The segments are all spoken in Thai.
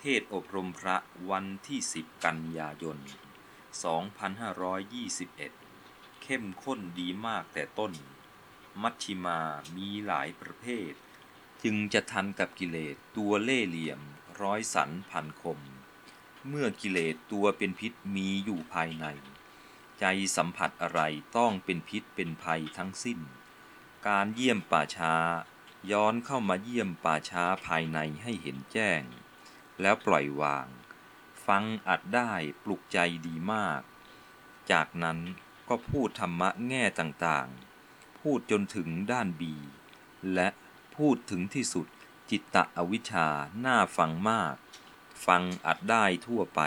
เทศอบรมพระวันที่ 10 กันยายน 2521 เข้มข้นดีมากแต่ต้น มัชชิมามีหลายประเภท จึงจะทันกับกิเลสตัวเล่เหลี่ยม ร้อยสันพันคม เมื่อกิเลสตัวเป็นพิษมีอยู่ภายใน ใจสัมผัสอะไรต้องเป็นพิษเป็นภัยทั้งสิ้น การเยี่ยมป่าช้า ย้อนเข้ามาเยี่ยมป่าช้าภายในให้เห็นแจ้ง แล้วปล่อยวาง ฟังอัดได้ปลุกใจดีมาก จากนั้นก็พูดธรรมะแง่ต่างๆ พูดจนถึงด้านบี และพูดถึงที่สุดจิตตะอวิชชาน่าฟังมาก ฟังอัดได้ทั่วไป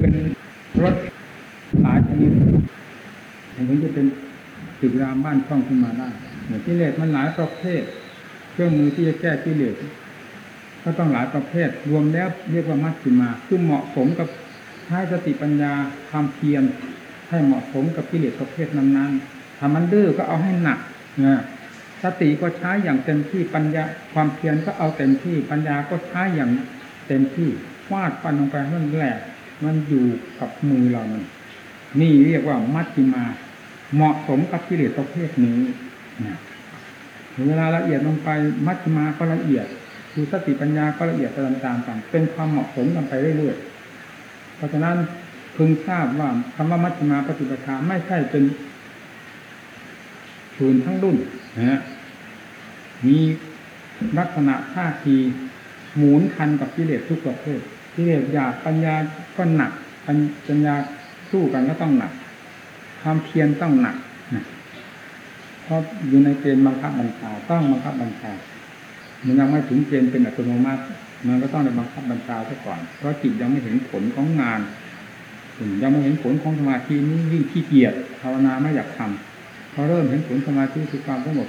เป็นรถหลายชนิดถึงจะเป็นตึกรามบ้านช่องขึ้นมาได้ กิเลสมันหลายประเภท เครื่องมือที่จะแก้กิเลสก็ต้องหลายประเภท รวมแล้วเรียกว่ามัชฌิมาคือเหมาะสมกับใช้สติปัญญาความเพียรให้เหมาะสมกับกิเลสประเภทนั้นๆถ้ามันดื้อก็เอาให้หนักนะสติก็ใช้อย่างเต็มที่ปัญญาความเพียรก็เอาเต็มที่ปัญญาก็ใช้อย่างเต็มที่ฟาดฟันลงไปให้มันแหลกมันอยู่กับมือเรามันนี่เรียกว่ามัชฌิมา เหมาะสมกับกิเลสประเภทนี้ เวลาละเอียดลงไปมัชฌิมาก็ละเอียดคือสติปัญญาก็ละเอียดตามตามกันเป็นความเหมาะสมกันไปเรื่อยๆเพราะฉะนั้นพึงทราบว่าคำว่ามัชฌิมาปฏิปทาไม่ใช่เป็นศูนย์ทั้งรุ่นนะมีลักษณะท่าทีหมุนทันกับกิเลสทุกประเภทกิเลสหยาบปัญญาก็หนักปัญญาสู้กันก็ต้องหนัก ความเพียรต้องหนักนะ ราะอยู่ในเกณฑ์บังคับบัญชาต้องบังคับบัญชา มันยังไม่ถึงเกณฑ์เป็นอัตโนมัติ มันก็ต้องในบังคับบัญชาซะก่อน เพราะจิตยังไม่เห็นผลของงานยังไม่เห็นผลของสมาธินี้ยิ่งขี้เกียจภาวนาไม่อยากทำพอเริ่มเห็นผลสมาธิคือความสงบ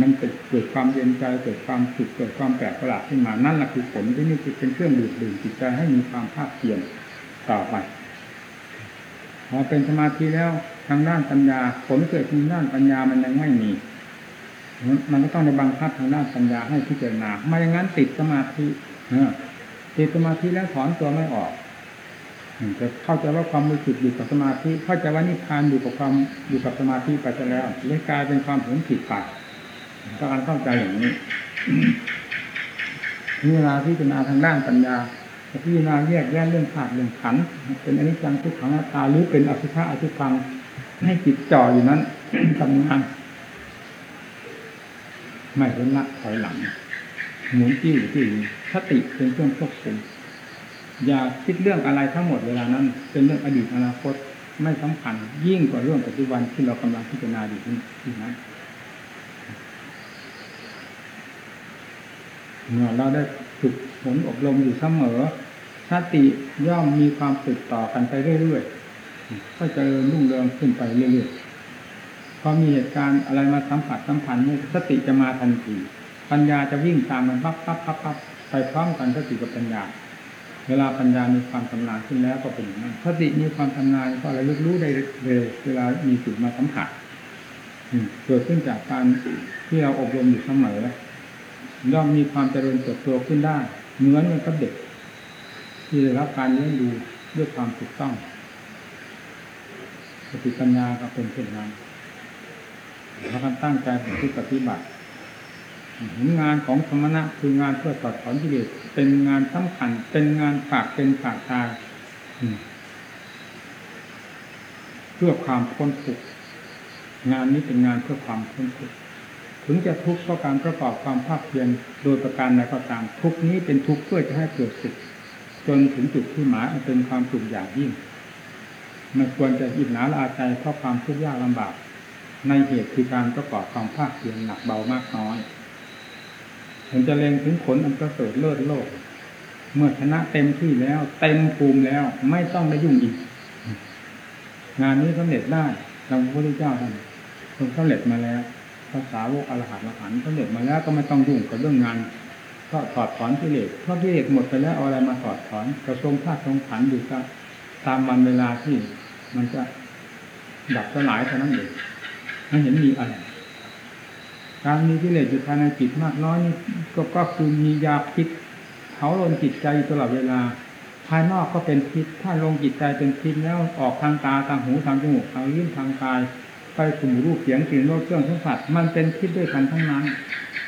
มันเกิดความเย็นใจเกิดความสุขเกิดความแปลกประหลาดขึ้นมานั่นแหละคือผลที่นี่คือเป็นเครื่องดูดดื่มจิตใจให้มีความภาคเพียรต่อไป พอเป็นสมาธิแล้วทางด้านปัญญา ผลเกิดทางด้านปัญญามันยังไม่มี มันก็ต้องในบังคับทางด้านปัญญาให้พิจารณาไม่อย่างนั้นติดสมาธิติดสมาธิแล้วถอนตัวไม่ออกจะเข้าใจว่าความรู้สึกอยู่กับสมาธิเข้าใจว่านิพพานอยู่กับความอยู่กับสมาธิไปแล้วเลยกลายเป็นความเห็นผิดไปต้องการเข้าใจอย่างนี้เวลาที่จะมาทางด้านปัญญา พิจารณาแยกแยะเรื่องขาดเรื่องขัน เป็นอนิจจังทุกขังตาหรือเป็นอสุภะอสุพังให้จิตจ่ออยู่นั้นทำงานไม่เป็นละถอยหลังหมุนที่อยู่ที่สติเป็นเครื่องควบคุมอย่าคิดเรื่องอะไรทั้งหมดเวลานั้น เป็นเรื่องอดีตอนาคตไม่สำคัญ ยิ่งกว่าเรื่องปัจจุบันที่เรากำลังพิจารณาอยู่ที่นั้นเมื่อเราได้ฝึก ฝนอบรมอยู่เสมอสติย่อมมีความติดต่อกันไปเรื่อยๆก็จะรุ่งเรืองขึ้นไปเรื่อยๆพอมีเหตุการณ์อะไรมาสัมผัสสัมพันธ์สติจะมาทันทีปัญญาจะวิ่งตามมันปั๊บปั๊บปั๊บปั๊บไปพร้อมกันสติกับปัญญา เวลาปัญญามีความชำนาญขึ้นแล้วก็เป็นอย่างนั้นสติมีความชำนาญก็ระลึกรู้ได้เร็วเวลามีสิ่งมาสัมผัสเกิดขึ้นจากการที่เราอบรมอยู่เสมอย่อมมีความเจริญเติบโตขึ้นได้ เหมือนมันกับเด็ก ที่ได้รับการเลี้ยงดูด้วยความถูกต้องสติปัญญาก็เป็นเช่นนั้นเราการตั้งใจปฏิบัติงานของสมณะคืองานเพื่อตัดถอนกิเลสเป็นงานสำคัญ เป็นงานฝากเป็นฝากตายเพื่อความพ้นทุกข์งานนี้เป็นงานเพื่อความพ้นทุกข์ ถึงจะทุกข์เพราะการประกอบความภาคเพียรโดยประการใดก็ตาม ทุกนี้เป็นทุกข์เพื่อจะให้เกิดสุขจนถึงจุดที่หมายเป็นความสุขอย่างยิ่งมันควรจะอิจฉาละอาใจเพราะความทุกข์ยากลำบาก ในเหตุคือการประกอบความภาคเพียรหนักเบามากน้อยถึงจะเล็งถึงผลอันประเสริฐเลิศโลก เมื่อชนะเต็มที่แล้ว เต็มภูมิแล้วไม่ต้องไปยุ่งอีก งานนี้สำเร็จได้เราพระพุทธเจ้าท่านทรงสำเร็จมาแล้ว ภาษาวกอรหันต์อรหันต์สำเร็จมาแล้วก็ไม่ต้องยุ่งกับเรื่องงานก็ถอดถอนกิเลสเพราะกิเลสหมดไปแล้วเอาอะไรมาถอดถอนกระทรงธาตุทรงขันอยู่กับตามวันเวลาที่มันจะดับสลายเท่านั้นเองไม่เห็นมีอะไรการมีกิเลสอยู่ภายในจิตมากน้อยนี่ก็ก็คือมียาพิษเผาลนจิตใจตลอดเวลา ภายนอกก็เป็นพิษ ถ้าลงจิตใจเป็นพิษแล้วออกทางตาทางหูทางจมูกทางลิ้นทางกาย ไปสู่รูปเสียงกลิ่นรสเครื่องสัมผัสมันเป็นพิษด้วยกันทั้งนั้น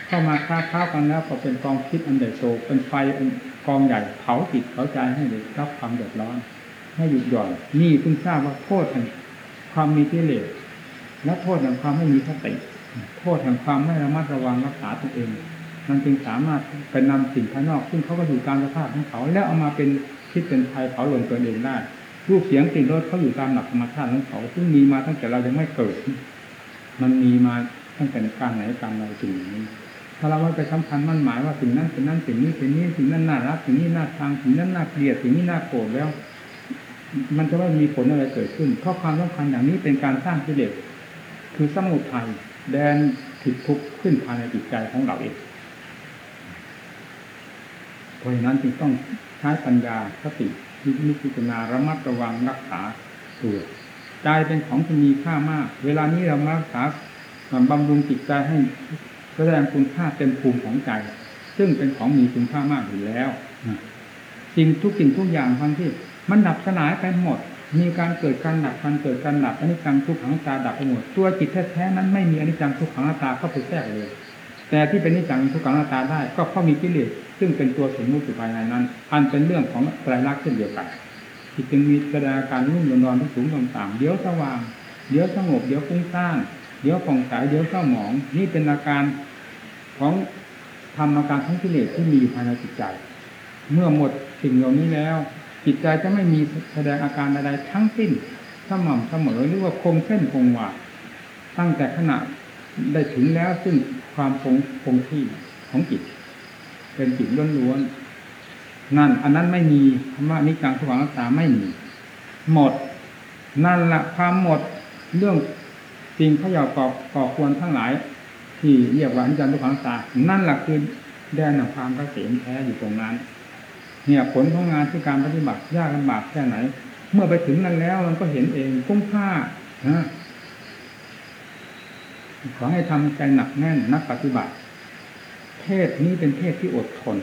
เข้ามาค้าค้ากันแล้วก็เป็นกองพิษอันใหญ่โตเป็นไฟอันกองใหญ่เผาจิตเผาใจให้เด็กรับความเดือดร้อนให้หยุดหย่อนนี่เพิ่งทราบว่าโทษแห่งความมีกิเลสและโทษแห่งความไม่มีสติโทษแห่งความไม่ระมัดระวังรักษาตัวเอง มันจึงสามารถไปนำสิ่งภายนอก ซึ่งเขาก็อยู่ตามสภาพของเขา แล้วเอามาเป็นพิษเป็นภัยเผาหล่นตัวเองได้ รูปเสียงกลิ่นรสเขาอยู่ตามหลักธรรมชาติของเขาซึ่งมีมาตั้งแต่เรายังไม่เกิด มันมีมาตั้งแต่การไหนการใดสิ่งนี้ ถ้าเราไม่ไปสำคัญมั่นหมายว่าสิ่งนั้นสิ่งนั้นสิ่งนี้สิ่งนี้สิ่งนั้นน่ารักสิ่งนี้น่าชังสิ่งนั้นน่าเกลียดสิ่งนี้น่าโกรธแล้ว มันจะไม่มีผลอะไรเกิดขึ้นเพราะความสำคัญอย่างนี้เป็นการสร้างกิเลสคือสมุทัยแดนผิดทุกข์ขึ้นภายในจิตใจของเราเองเพราะฉะนั้นจึงต้องใช้ปัญญาสติ พิจารณาระมัดระวังรักษาตัวใจเป็นของที่มีค่ามาก เวลานี้เรามารักษาบำรุงจิตใจให้แสดงคุณค่าเต็มภูมิของใจ ซึ่งเป็นของมีคุณค่ามากอยู่แล้วสิ่งทุกสิ่งทุกอย่างทั้งที่ มันดับสลายไปหมด มีการเกิดการดับการเกิดการดับอนิจจังทุกขังตาดับไปหมด ตัวจิตแท้ๆนั้นไม่มีอนิจจังทุกขังตาเข้าไปแทรกเลย แต่ที่เป็นนิจังทุกขังตาได้ ก็เพราะมีกิเลสซึ่งเป็นตัวสมมุติอยู่ภายในนั้น อันเป็นเรื่องของไตรลักษณ์เช่นเดียวกันที่จึงมีแสดงการรุ่มนอนทุกสูงต่างๆเดี๋ยวสว่าง เดี๋ยวสงบ เดี๋ยวฟุ้งซ่านเดี๋ยวผ่องใสเดี๋ยวเศร้าหมอง นี่เป็นอาการของธรรมอาการของกิเลสที่มีอยู่ภายในจิตใจ เมื่อหมดสิ่งเหล่านี้แล้ว จิตใจจะไม่มีแสดงอาการใดๆทั้งสิ้นสม่ำเสมอหรือว่าคงเส้นคงวาตั้งแต่ขณะได้ถึงแล้วซึ่ง ความคงคงที่ของจิต เป็นจิตล้วนๆนั่น อันนั้นไม่มีคำว่านิจังสว่างรักษาไม่มี หมด นั่นละความหมดเรื่องสิ่งขย่าก่อก่อควรทั้งหลาย ที่เรียกว่าอนิจจังทุกขังตา นั่นแหละคือแดนแห่งความกเกษมแท้อยู่ตรงนั้น เนี่ยผลของงานที่การปฏิบัติยากลำบากแค่ไหน เมื่อไปถึงนั้นแล้วมันก็เห็นเองคุ้มค่านะ ขอให้ทำใจหนักแน่นนักปฏิบัติ เพศนี้เป็นเพศที่อดทน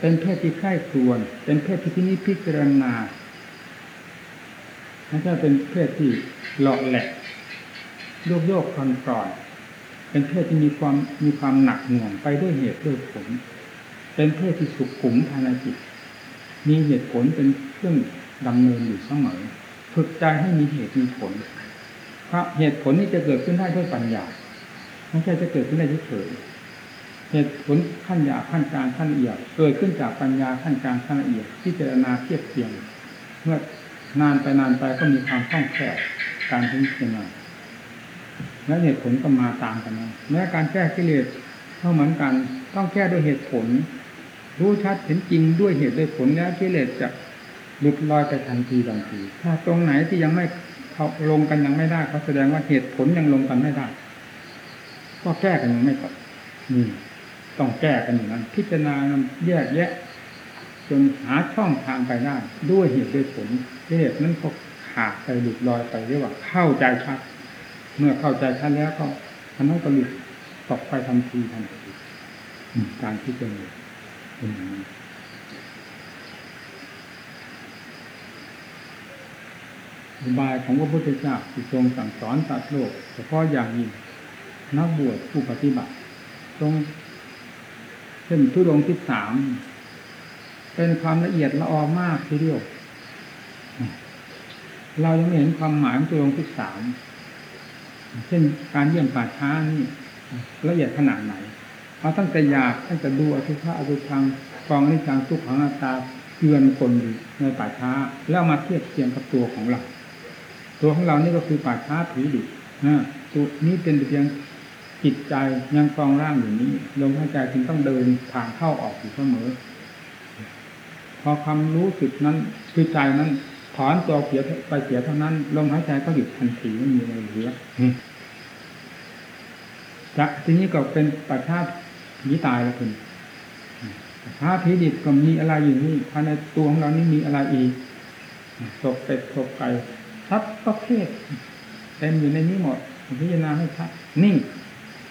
เป็นเพศที่ใคร่ครวญเป็นเพศที่พินิจพิจารณาไม่ใช่เป็นเพศที่หลอกแหลกโยกโยกคลอนคลอนเป็นเพศที่มีความมีความหนักหน่วงไปด้วยเหตุด้วยผล เป็นเพศที่สุขุมภายในจิต มีเหตุผลเป็นเครื่องดำเนินอยู่เสมอฝึกใจให้มีเหตุมีผล พราะเหตุผลนี้จะเกิดขึ้นได้ด้วยปัญญาไม่ใช่จะเกิดขึ้นได้เฉยเหตุผลขั้นหยาขั้นกลางขั้นละเอียดเกิดขึ้นจากปัญญาขั้นกลางขั้นละเอียดที่เจรณาเทียบเทียงเมื่อนานไปนานไปก็มีความคล่องแคล่วการพิจารณาและเหตุผลก็มาตามกันนะแม้การแก้กิเลสก็เหมือนกันต้องแก้ด้วยเหตุผล รู้ชัดเห็นจริงด้วยเหตุด้วยผลแล้วกิเลสจะหลุดลอยไปทันทีทันที ถ้าตรงไหนที่ยังไม่ เขาลงกันยังไม่ได้เขาแสดงว่าเหตุผลยังลงกันไม่ได้ ก็แก้กันยังไม่ตกนี่ต้องแก้กันอย่างนั้น พิจารณาแยกแยะ จนหาช่องทางไปได้ ด้วยเหตุด้วยผลเหตุนั้นก็ขาดไปหลุดลอยไปเรียกว่าเข้าใจชัดเมื่อเข้าใจชัดแล้วก็ทันนั้นก็หลุดตกไปทันทีทันทีการที่จะมีเป็นอย่างนี้ อุบายของพระพุทธเจ้าที่ทรงสั่งสอนสัตว์โลกเฉพาะอย่างยิ่งนักบวชผู้ปฏิบัติตรงเช่นทุดงที่สามเป็นความละเอียดละออมากทีเดียวเรายังไม่เห็นความหมายของทุดงที่สามเช่นการเยี่ยมป่าช้านี่ละเอียดขนาดไหนเอาตั้งแต่อยากตั้งแต่ดูอสุภะอสุพังกองนิจังทุกขังอาตาเกือนคนอยู่ในป่าช้า แล้วมาเทียบเทียงกับตัวของเรา ตัวของเรานี่ก็คือป่าช้าผีดิบนะตัวนี้เป็นเพียงจิตใจยังกองร่างอยู่นี้ลมหายใจจึงต้องเดินทางเข้าออกอยู่เสมอ พอความรู้สึกนั้นคือใจนั้นถอนตัวเสียไปเสียเท่านั้นลมหายใจก็หยุดทันทีไม่มีอะไรเหลือจากทีนี้ก็เป็นปัจฉาผีตายแล้วคุณปัจฉาผีดิบก็มีอะไรอยู่นี่ภายในตัวของเรานี่มีอะไรอีกศพเป็ดศพไก่ ทับประเภทเต็มอยู่ในนี้หมดพิจารณาให้ชัดนิ่ง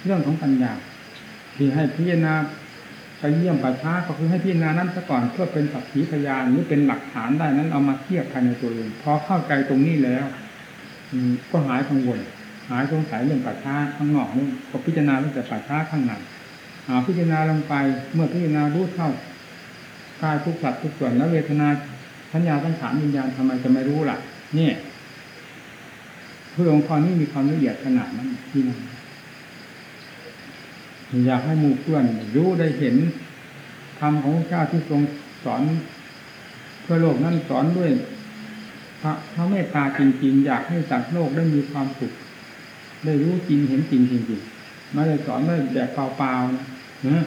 เรื่องของปัญญาที่ให้พิจารณาไปเยี่ยมป่าช้าก็คือให้พิจารณานั้นซะก่อนเพื่อเป็นสักขีพยานหรือเป็นหลักฐานได้นั้นเอามาเทียบภายในตัวเองพอเข้าใจตรงนี้แล้วก็หายกังวลหายสงสัยเรื่องป่าช้าข้างนอกนี่ก็พิจารณาเรื่องแต่ป่าช้าข้างในพิจารณาลงไปเมื่อพิจารณารู้เท่ากายทุกสัตว์ทุกส่วนแล้วเวทนาสัญญาสังขารวิญญาณทำไมจะไม่รู้ล่ะเนี่ย พื่อองค์กรนี้มีความละเอียดขนาดนั้นที่นั่นอยากให้หมู่เพื่อนรู้ได้เห็นธรรมของพระเจ้าที่ทรงสอน เพื่อโลกนั้นสอนด้วยพระพระเมตตาจริงๆ อยากให้สัตว์โลกได้มีความสุขได้รู้จริงเห็นจริงจริงๆไม่ได้สอนไม่แบบเปล่าๆนะ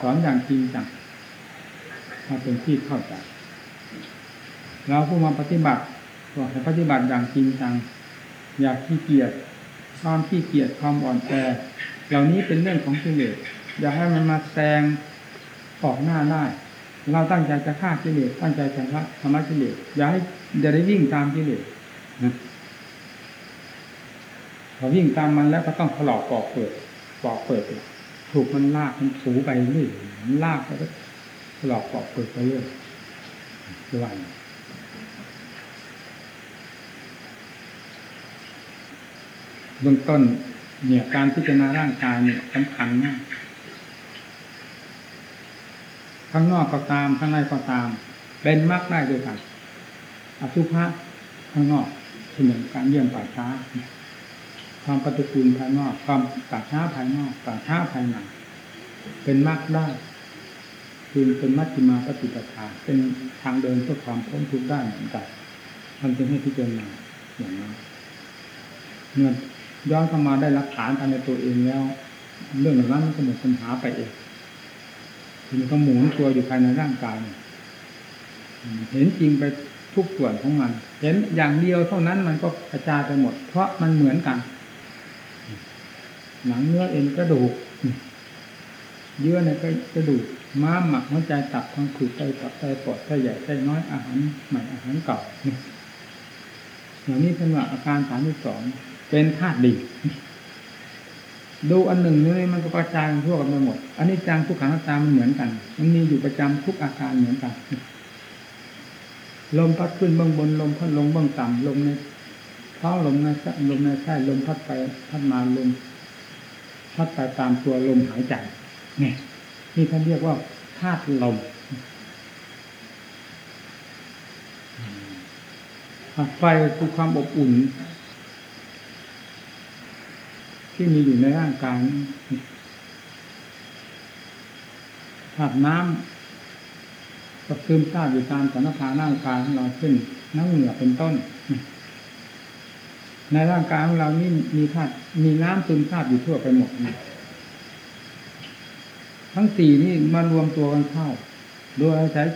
สอนอย่างจริงจังถ้าเป็นที่เข้าใจเราผู้มาปฏิบัติ ก็ให้ปฏิบัติอย่างจริงจังอยากขี้เกียจความขี้เกียจความอ่อนแอเหล่านี้เป็นเรื่องของกิเลสอย่าให้มันมาแซงออกหน้าได้เราตั้งใจจะฆ่ากิเลสตั้งใจจะละธรรมะกิเลสอย่าให้อย่าได้วิ่งตามกิเลสนะพอวิ่งตามมันแล้วก็ต้องถลอกปอกเปิดปอกเปิดถูกมันลากมันถูไปเรื่อยลากไปก็ถลอกปอกเปิดไปเรื่อยด้วย เบื้องต้น เนี่ยการพิจารณาร่างกายเนี่ยสำคัญมากข้างนอกก็ตามข้างในก็ตาม เป็นมรรคได้ด้วยกันอสุภะข้างนอกเช่นอย่างการเยี่ยมป่าช้า ความปฏิกูลภายนอก ความป่าช้าภายนอกป่าช้าภายในเป็นมรรคได้คือเป็นมัชฌิมาปฏิปทา เป็นทางเดินเพื่อความพ้นทุกข์ได้เหมือนกันมันจึงให้พิจารณาอย่างนั้นเมื่อ ย้อนเข้ามาได้หลักฐานภายในตัวเองแล้ว เรื่องเหล่านั้นก็หมดปัญหาไปเองทีนี้ก็หมุนตัวอยู่ภายในร่างกายเห็นจริงไปทุกส่วนของมัน เห็นอย่างเดียวเท่านั้นมันก็กระจายไปหมด เพราะมันเหมือนกัน หนังเนื้อเอ็นกระดูกเยื่อในกระดูกม้ามหมักหัวใจตับทางขืดไตตับไตปอดไตใหญ่ไตน้อยอาหารใหม่อาหารเก่าอย่างนี้เป็นว่าอาการสามที่สอง เป็นธาตุดินดูอันหนึ่งนี่มันก็กระจายทั่วกันไปหมด อันนี้จังทุกขังตามันเหมือนกัน มันมีอยู่ประจำทุกอาการเหมือนกัน ลมพัดขึ้นเบื้องบนลมพัดลงเบื้องต่ำลมในท้องลมในลมในไส้ลมพัดไปพัดมาลมพัดไปตามตัวลมหายใจเนี่ยนี่ท่านเรียกว่าธาตุลมไฟคือความอบอุ่น ที่มีอยู่ในร่างกายธาตุน้ำก็ซึมซาบอยู่ตามสันพาร่างกายของเราเช่นน้ำเหงื่อเป็นต้น ในร่างกายของเรานี่มีธาตุมีน้ำซึมซาบอยู่ทั่วไปหมดทั้งสี่นี่มารวมตัวกันเข้า โดยอาศัย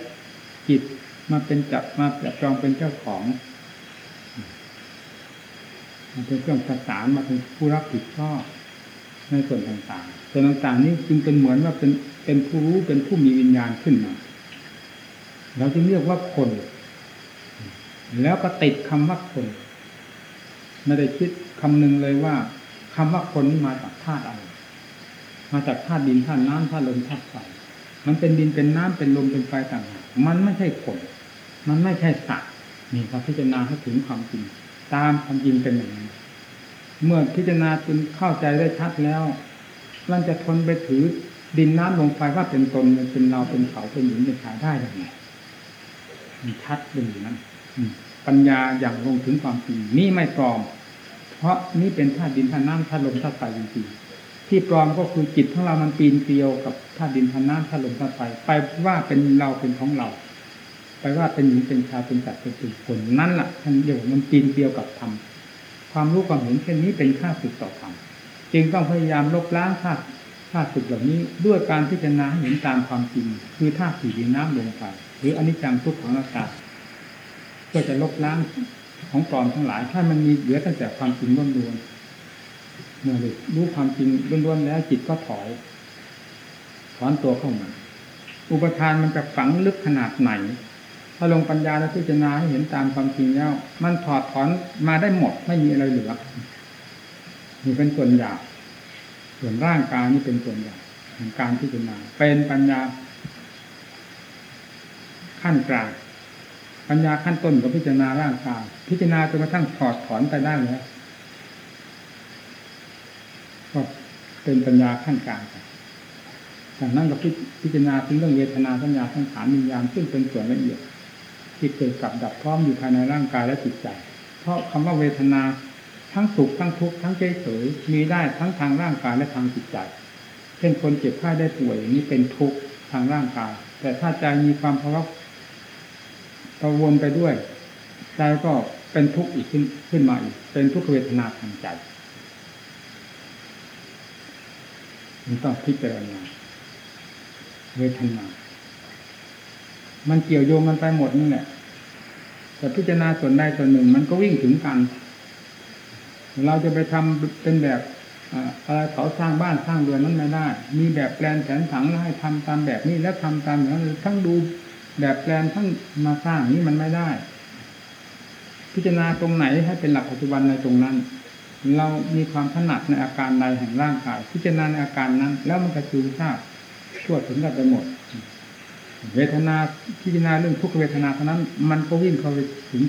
จิตมาเป็นจับมาจับจองเป็นเจ้าของ มันเป็นเครื่องประสานมาเป็นผู้รับผิดชอบในส่วนต่างๆส่วนต่างๆนี้จึงเป็นเหมือนว่าเป็นเป็นผู้รู้เป็นผู้มีวิญญาณขึ้นมาเราจึงเรียกว่าคน แล้วก็ติดคำว่าคนไม่ได้คิดคำนึงเลยว่าคำว่าคนนี้มาจากธาตุอะไรมาจากธาตุดินธาตุน้ำธาตุลมธาตุไฟมันเป็นดินเป็นน้ำเป็นลมเป็นไฟต่างๆมันไม่ใช่คน มันไม่ใช่สัตว์นี่เราพิจารณาให้ถึงความจริง ตามความจริงเป็นอย่างนี้เมื่อพิจารณาจนเข้าใจได้ชัดแล้วมันจะทนไปถือดินน้ำลมไฟว่าเป็นตนเป็นเราเป็นเขาเป็นหญิงเป็นชายได้อย่างไรมันชัดเป็นอย่างนั้นปัญญาอย่างลงถึงความจริงนี่ไม่ปลอม เพราะนี่เป็นธาตุดินธาตุน้ำธาตุลมธาตุไฟจริงๆที่ปลอมก็คือจิตของเรามันปีนเกลียวกับธาตุดินธาตุน้ำธาตุลมธาตุไฟไปว่าเป็นเราเป็นของเรา ไปว่าเป็นหญิงเป็นชายเป็นสัตว์เป็นสิ่งคนนั่นแหละท่านเดียวมันปีนเดียวกับธรรมความรู้ความเห็นเช่นนี้เป็นค่าสึกต่อธรรมจึงต้องพยายามลบล้างค่าค่าสึกเหล่านี้ด้วยการพิจารณาเห็นตามความจริง คือธาตุสี่ดินน้ำลมไฟหรืออนิจจังทุกขังอากาศเพื่อจะลบล้างของปลอมทั้งหลาย ถ้ามันมีเหลือตั้งแต่ความจริงล้วนๆเมื่อรู้ความจริงล้วนๆแล้วจิตก็ถอยถอนตัวเข้ามา อุปทานมันจะฝังลึกขนาดไหน ถ้าลงปัญญาและพิจารณาให้เห็นตามความจริงแล้ว มันถอดถอนมาได้หมดไม่มีอะไรเหลือนี่เป็นส่วนหยาบส่วนร่างกายนี่เป็นส่วนใหญ่ของการพิจารณาเป็นปัญญา ขั้นกลางปัญญาขั้นต้นก็พิจารณาร่างกายพิจารณาจนกระทั่งถอดถอนไปได้แล้วก็เป็นปัญญาขั้นกลางจากนั้นก็พิจารณาถึงเรื่องเวทนาสัญญาสังขารวิญญาณซึ่งเป็นส่วนละเอียด ที่เกิดกับดับพร้อมอยู่ภายในร่างกายและจิตใจ เพราะคำว่าเวทนาทั้งสุขทั้งทุกข์ทั้งเฉยเฉยมีได้ทั้งทางร่างกายและทางจิตใจ เช่นคนเจ็บไข้ได้ป่วยนี่เป็นทุกข์ทางร่างกาย แต่ถ้าใจมีความภาวะกังวลไปด้วย ใจก็เป็นทุกข์อีกขึ้นขึ้นมาอีก เป็นทุกขเวทนาทางใจมันต้องพิจารณาเวทนา มันเกี่ยวโยงกันไปหมดนี่แหละแต่พิจารณาส่วนใดส่วนหนึ่ง มันก็วิ่งถึงกัน เราจะไปทำเป็นแบบอะไรเขาสร้างบ้านสร้างเรือนนั้นไม่ได้ มีแบบแปลนแผนผังให้ทำตามแบบนี้แล้วทำตามอย่างนั้นทั้งดูแบบแปลนทั้งมาสร้างนี้มันไม่ได้ พิจารณาตรงไหนให้เป็นหลักปัจจุบันในตรงนั้น เรามีความถนัดในอาการใดแห่งร่างกาย พิจารณาในอาการนั้น แล้วมันจะจูงทราบทั่วถึงกันไปหมด เวทนาพิจารณาเรื่องทุกเวทนาเท่านั้น มันก็วิ่งเข้าไปถึง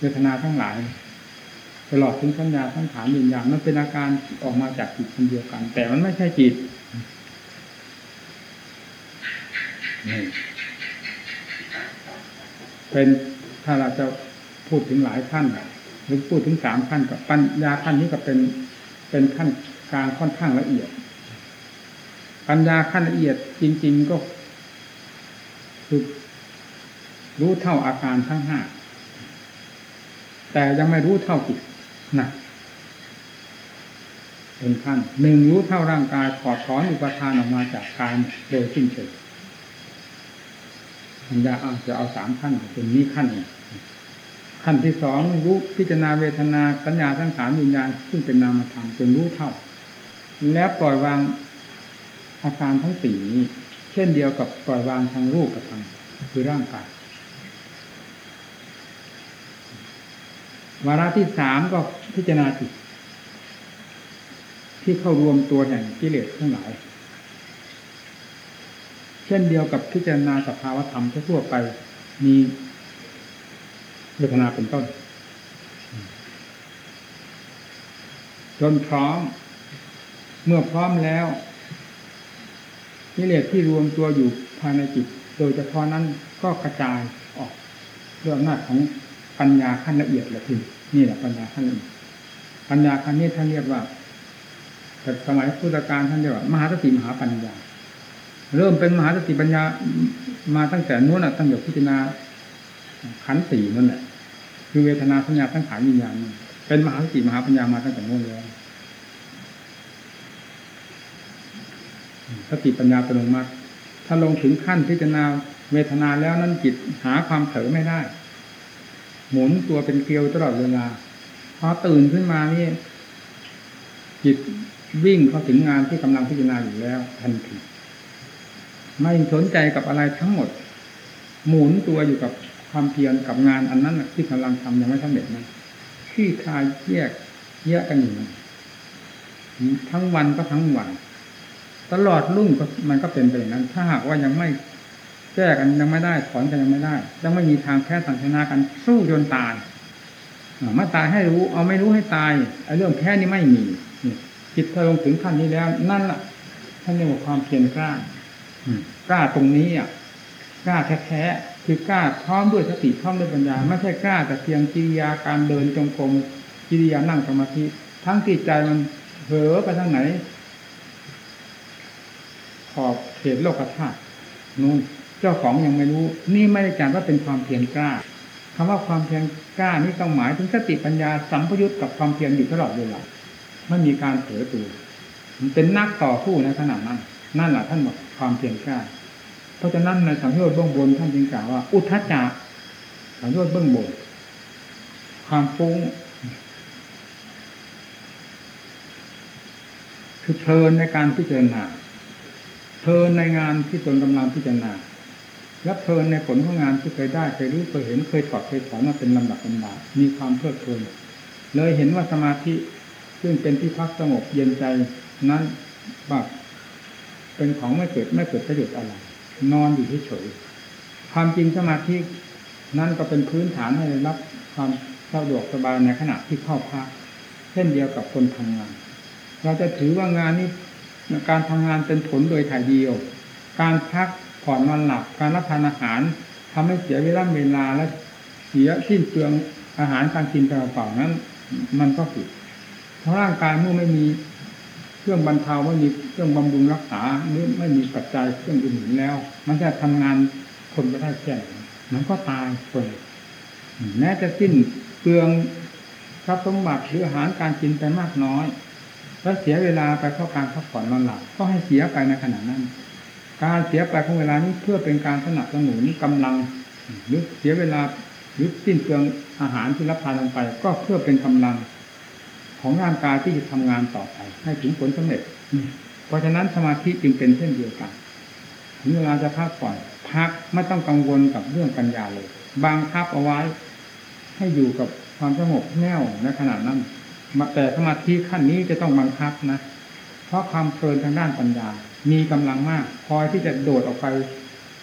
เวทนาทั้งหลาย ตลอดถึงสัญญาทั้งฐานวิญญาณมันเป็นอาการออกมาจากจิตคนเดียวกัน แต่มันไม่ใช่จิตเป็นถ้าเราจะพูดถึงหลายขั้นหรือพูดถึงสามขั้นกับปัญญาขั้นนี้ก็เป็นเป็นขั้นกลางค่อนข้างละเอียด ปัญญาขั้นละเอียดจริง ๆ ก็ คือรู้เท่าอาการทั้งห้าแต่ยังไม่รู้เท่าจิตนะเป็นขั้นหนึ่งรู้เท่าร่างกายถอดถอนอุปทานออกมาจากกายโดยสิ้นเชิงปัญญาเอาจะเอาสามขั้นเป็นนี้ขั้นหนึ่งขั้นที่สองรู้พิจารณาเวทนาสัญญาทั้งสามวิญญาณซึ่งเป็นนามธรรมจนรู้เท่า แล้วปล่อยวางอาการทั้งสี่นี้ เช่นเดียวกับปล่อยวางทางรูปกับทางคือร่างกายวาระที่สามก็พิจารณาจิตที่เข้ารวมตัวแห่งกิเลสทั้งหลาย เช่นเดียวกับพิจารณาสภาวธรรมทั่วไปมีเวทนาเป็นต้น จนพร้อม เมื่อพร้อมแล้ว กิเลสที่รวมตัวอยู่ภายในจิต โดยเฉพาะนั้นก็กระจายออกด้วยอำนาจของปัญญาขั้นละเอียดละทีนี่แหละปัญญาขั้นละเอียดปัญญาขั้นนี้ท่านเรียกว่าแต่สมัยพุทธกาลท่านเรียกว่ามหาสติมหาปัญญา เริ่มเป็นมหาสติปัญญามาตั้งแต่นู้นตั้งแต่พิจารณาขันสี่นั่นแหละคือเวทนาสัญญาทั้งขานวิญญาณเป็นมหาสติมหาปัญญามาตั้งแต่นู้นแล้ว สติปัญญาเป็นลงมาถ้าลงถึงขั้นพิจารณาเวทนาแล้วนั้นจิตหาความเผลอไม่ได้ หมุนตัวเป็นเกลียวตลอดเวลาพอตื่นขึ้นมานี่จิตวิ่งเข้าถึงงานที่กำลังพิจารณาอยู่แล้วทันทีไม่สนใจกับอะไรทั้งหมด หมุนตัวอยู่กับความเพียรกับงานอันนั้นที่กำลังทำยังไม่สำเร็จนะที่คายแยกแยกกันอยู่ทั้งวันก็ทั้งวัน ตลอดรุ่งมันก็เป็นไปอย่างนั้น ถ้าหากว่ายังไม่แก้กันยังไม่ได้ถอนกันยังไม่ได้ยังไม่มีทางแพ้ทางชนะกันสู้จนตายมาตายให้รู้ เอาไม่รู้ให้ตายไอ้เรื่องแพ้นี่ไม่มีจิตถ้าลงถึงขั้นนี้แล้ว นั่นแหละท่านเรียกว่าความเพียรกล้ากล้าตรงนี้อะกล้าแท้ๆคือกล้าพร้อมด้วยสติพร้อมด้วยปัญญา ไม่ใช่กล้าแต่เพียงกิริยาการเดินจงกรมกิริยานั่งสมาธิทั้งจิตใจมันเผลอไปทางไหน ขอบเขตโลกธาตุนู่นเจ้าของยังไม่รู้ นี่ไม่ได้จารว่าเป็นความเพียรกล้าคำว่าความเพียรกล้านี่ต้องหมายถึงสติปัญญาสัมพยุตกับความเพียรอยู่ตลอดเวลาไม่มีการเผลอตัวมันเป็นนักต่อสู้ในขณะนั้น นั่นแหละท่านบอกความเพียรกล้า เพราะฉะนั้นในสังโยชน์เบื้องบนท่านจึงกล่าวว่า อุทธจักสังโยชน์เบื้องบน ความฟุ้งคือเพลินในการพิจารณา เพลินในงานที่ตนกำลังพิจารณาและเพลินในผลของงานที่เคยได้เคยรู้เคยเห็นเคยถอดเคยถอนมาเป็นลำดับลำดามีความเพลิดเพลินเลยเห็นว่าสมาธิซึ่งเป็นที่พักสงบเย็นใจนั้นว่าเป็นของไม่เกิดไม่เกิดประโยชน์อะไรนอนอยู่เฉยๆความจริงสมาธินั่นก็เป็นพื้นฐานให้รับความสะดวกสบายในขณะที่เข้าพักเช่นเดียวกับคนทำงาน เราจะถือว่างานนี้ การทำงานเป็นผลโดยถ่ายเดียว การพักผ่อนนอนหลับการรับทานอาหารทำให้เสียเวลาเวลาและเสียสิ้นเปลืองอาหารการกินเปล่าๆนั้น มันก็ผิดเพราะร่างกายเมื่อไม่มีเครื่องบรรเทาไม่มีเครื่องบำรุงรักษาหรือไม่มีปัจจัยเครื่องอื่นแล้ว มันจะทำงานคนไม่ได้แค่มันก็ตายคนแม้จะสิ้นเปลืองทรัพย์สมบัติหรืออาหารการกินไปมากน้อย แล้วเสียเวลาไปเพราะการพักผ่อนนอนหลับก็ให้เสียไปในขณะนั้น การเสียไปของเวลานี้เพื่อเป็นการสนับสนุนกำลังหรือเสียเวลาหรือสิ้นเปลืองอาหารที่รับทานลงไป ก็เพื่อเป็นกำลังของร่างกายที่จะทำงานต่อไป ให้ถึงผลสำเร็จ เพราะฉะนั้นสมาธิจึงเป็นเช่นเดียวกันถึงเวลาจะพักผ่อนพักไม่ต้องกังวลกับเรื่องปัญญาเลย บางคับเอาไว้ ให้อยู่กับความสงบแน่วในขณะนั้น มาแต่สมาธิขั้นนี้จะต้องบังคับนะ เพราะความเพลินทางด้านปัญญา มีกำลังมากคอยที่จะโดดออกไป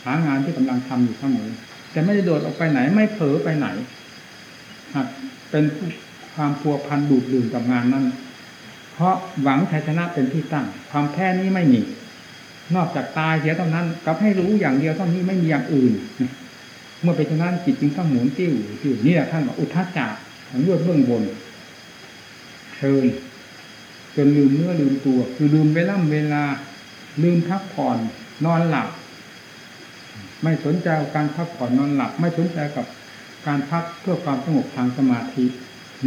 หางานที่กำลังทำอยู่เสมอแต่ไม่ได้โดดออกไปไหน ไม่เผลอไปไหนหากเป็นความพัวพันดูดดื่มกับงานนั้น เพราะหวังชัยชนะเป็นที่ตั้ง ความแพ้นี้ไม่มี นอกจากตายเสียเท่านั้นกับให้รู้อย่างเดียวเท่านี้ไม่มีอย่างอื่น เมื่อเป็นเช่นนั้นจิตจึงต้องหมุนติ้วติ้วนี่แหละท่านบอกอุทธัจจะของยอดเบื้องบน เชิญจนลืมเนื้อลืมตัว คือลืมเวลาเวลา ลืมพักผ่อนนอนหลับ ไม่สนใจกับการพักผ่อนนอนหลับ ไม่สนใจกับการพักเพื่อความสงบทางสมาธิ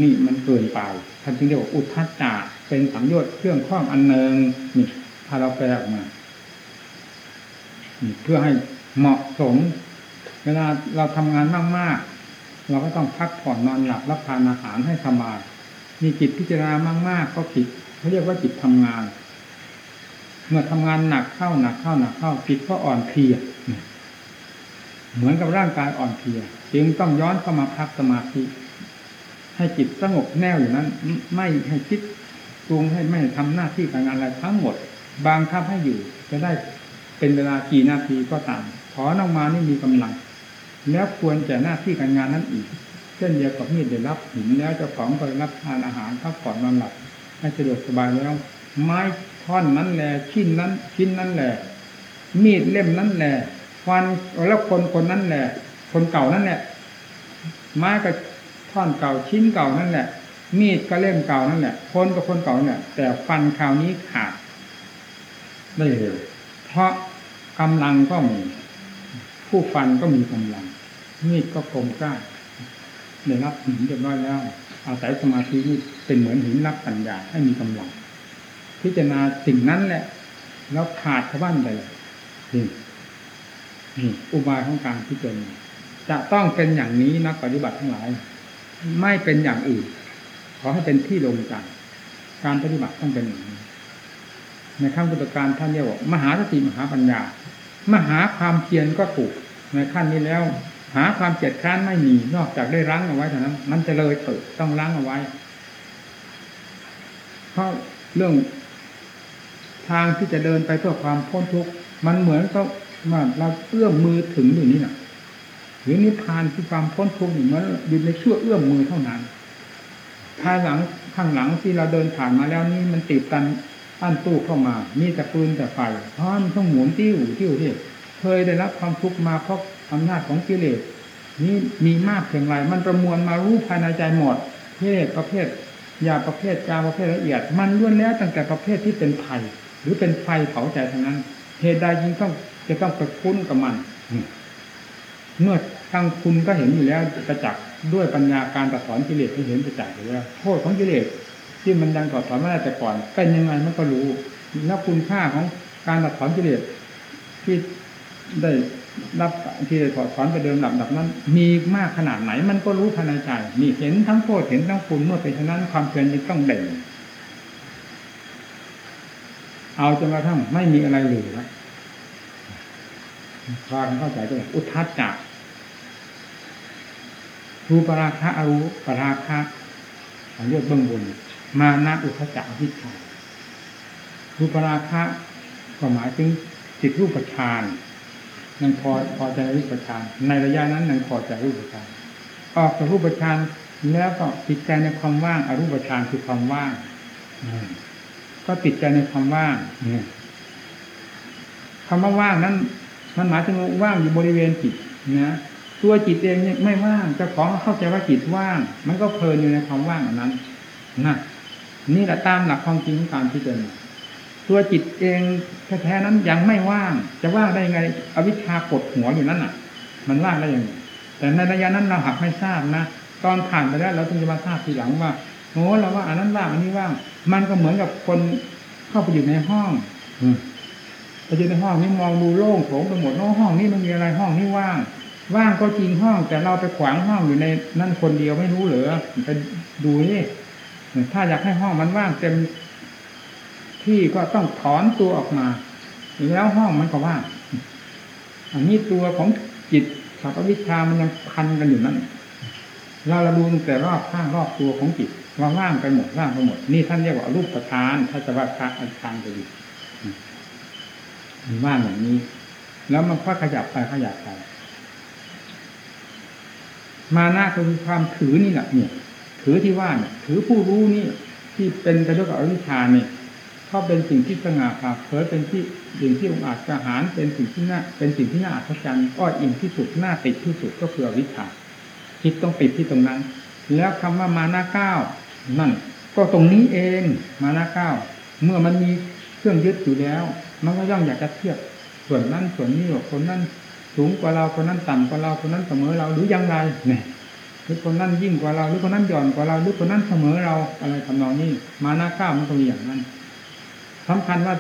นี่มันเกินไปท่านจึงเรียกว่าอุทธัจจะเป็นสังโยชน์เครื่องข้องอันเนึงนี่ถ้าเราแปลออกมาเพื่อให้เหมาะสม เวลาเราทำงานมากๆเราก็ต้องพักผ่อนนอนหลับรับทานอาหารให้สบาย มีจิตพิจารณามาก ๆ ก็จิตเขาเรียกว่าจิตทำงาน เมื่อทำงานหนักเข้าหนักเข้าหนักเข้าจิตก็อ่อนเพลียเหมือนกับร่างกายอ่อนเพลียจึงต้องย้อนเข้ามาพักสมาธิให้จิตสงบแน่วอยู่นั้น ไม่ให้คิดปรุงให้ไม่ทำหน้าที่การงานอะไรทั้งหมด บางคับให้อยู่ จะได้เป็นเวลากี่นาทีก็ตามถอนออกมานี่มีกำลัง แล้วควรจะหน้าที่การงานนั้นอีก เช่นเดียวกับมีดได้รับหินแล้วเจ้าของก็รับทานอาหารพักผ่อนนอนหลับให้สะดวกสบายแล้ว ไม้ท่อนนั้นแหละชิ้นนั้นชิ้นนั้นแหละ มีดเล่มนั้นแหละฟันแล้วคนคนนั้นแหละ คนเก่านั่นแหละ ไม้ก็ท่อนเก่าชิ้นเก่านั่นแหละ มีดก็เล่มเก่านั่นแหละคนก็คนเก่าเนี่ยแต่ฟันคราวนี้ขาดได้เร็วเพราะกำลังก็มี ผู้ฟันก็มีกำลัง มีดก็คมกล้า ได้รับหินเรียบร้อยแล้ว อาศัยสมาธินี่เป็นเหมือนหินรับปัญญาให้มีกำลัง พิจารณาสิ่งนั้นแหละ แล้วขาดขบ้านไปเลยนี่นี่อุบายของการพิจารณาจะต้องเป็นอย่างนี้นักปฏิบัติทั้งหลาย ไม่เป็นอย่างอื่น ขอให้เป็นที่ลงใจการปฏิบัติต้องเป็นอย่างนี้ในขั้นพุทธการท่านเรียกว่ามหาสติมหาปัญญา มหาความเพียรก็ถูกในขั้นนี้แล้ว หาความเจ็ดค้านไม่มีนอกจากได้รั้งเอาไว้เท่านั้น มันจะเลยเปิดต้องรั้งเอาไว้ เพราะเรื่องทางที่จะเดินไปเพื่อความพ้นทุกข์มันเหมือนกับว่าเราเอื้อมมือถึงอยู่นี่นะหรือนิพพานคือความพ้นทุกข์เหมือนอยู่ในชั่วเอื้อมมือเท่านั้นภายหลังข้างหลังที่เราเดินผ่านมาแล้วนี่มันติดตันอันตู้เข้ามา มีแต่ปืนแต่ไฟเพราะมันต้องหมุนติ้วติ้วที่เคยได้รับความทุกข์มาเพราะ อำนาจของกิเลสนี่มีมากเพียงไรมันประมวลมารู้ภายในใจหมดเพศประเภทยาประเภทกาประเภทละเอียด มันล้วนแล้วตั้งแต่ประเภทที่เป็นไผ่หรือเป็นไฟเผาใจทั้งนั้น เหตุใดยิ่งต้องจะต้องไปคุ้นกับมันเมื่อทางคุณก็เห็นอยู่แล้วประจักษ์ด้วยปัญญาการตัดถอนกิเลสที่เห็นประจักษ์อยู่แล้วโทษของกิเลสที่มันยังตัดถอนไม่ได้แต่ก่อนเป็นยังไงมันก็รู้แล้วคุณค่าของการตัดถอนกิเลสที่ได้ รับที่ได้ถอดถอนไปเดิมหลับดับนั้น มีมากขนาดไหนมันก็รู้ภายในใจนี่เห็นทั้งโทษเห็นทั้งคุณเมื่อเป็นฉะนั้นความเพียรจึงต้องเด่นเอาจนกระทั่งไม่มีอะไรเหลือความเข้าใจตัวอุทัศจักรูปราคะอรูปราคะอันเรียกเบื้องบน มานาอุทัศจักวิชารูปราคะก็หมายถึงจิตรูปฌาน ยังพอพอใจรูปฌานในระยะนั้นยังพอใจรูปฌานออกจากรูปฌานแล้วก็ติดใจในความว่างอรูปฌานคือความว่างก็ติดใจในความว่างเนี่ยคำว่าว่างนั้นมันหมายถึงว่างอยู่บริเวณจิตนะตัวจิตเองเนี่ยไม่ว่างเจ้าของเข้าใจว่าจิตว่าง มันก็เพลินอยู่ในความว่างอนนั้นนะนี่แหละตามหลักความจริงของการพิจารณา ตัวจิตเองแท้ๆนั้นยังไม่ว่าง จะว่างได้ไง อวิชชากดหัวอยู่นั่นน่ะ มันว่างได้ยังไงแต่ในระยะนั้นเราหักไม่ทราบนะตอนผ่านไปแล้วเราถึงจะมาทราบทีหลังว่าโอ้เราว่าอันนั้นว่างอันนี้ว่าง มันก็เหมือนกับคนเข้าไปอยู่ในห้องไปอยู่ในห้องนี้มองดูโล่งโถงไปหมดนอกห้องนี้มันมีอะไรห้องนี้ว่าง ว่างก็จริงห้อง แต่เราไปขวางห้องอยู่ในนั่นคนเดียวไม่รู้เหรอไปดูนี่ถ้าอยากให้ห้องมันว่างเต็ม ที่ก็ต้องถอนตัวออกมา แล้วห้องมันก็ว่างอันนี้ตัวของจิตสัพวิชามันยังพันกันอยู่นั่นเราเราดูแต่รอบข้างรอบตัวของจิตว่าว่างไปหมดว่างไปหมด นี่ท่านเรียกว่ารูปประธานถ้าจะว่าพระอันทางไปดีมันว่างอย่างนี้ แล้วมันค่อยขยับไปขยับไปมาหน้าคือความถือนี่แหละเนี่ย ถือที่ว่าเนี่ยถือผู้รู้นี่ ที่เป็นกระดูกอวิชาเนี่ย เขาเป็นสิ่งที่สง่าผ่าเผยเป็นที่สิ่งที่องอาจกระหารเป็นสิ่งที่น่าเป็นสิ่งที่น่าอัศจรรย์ก็อิ่มที่สุดน่าติดที่สุดก็คืออวิชชาจิตต้องติดที่ตรงนั้น แล้วคำว่ามานาเก้านั่น ก็ตรงนี้เองมานาเก้าเมื่อมันมีเครื่องยึดอยู่แล้ว มันก็ย่อมอยากจะเทียบส่วนนั้นส่วนนี้ว่าคนนั้นสูงกว่าเราคนนั้นต่ำกว่าเราคนนั้นเสมอเราหรือยังไรเนี่ยหรือคนนั้นยิ่งกว่าเราหรือคนนั้นหย่อนกว่าเราหรือคนนั้นเสมอเราอะไรทำนองนี้ มานาเก้ามันก็มีอย่างนั้น สำคัญว่า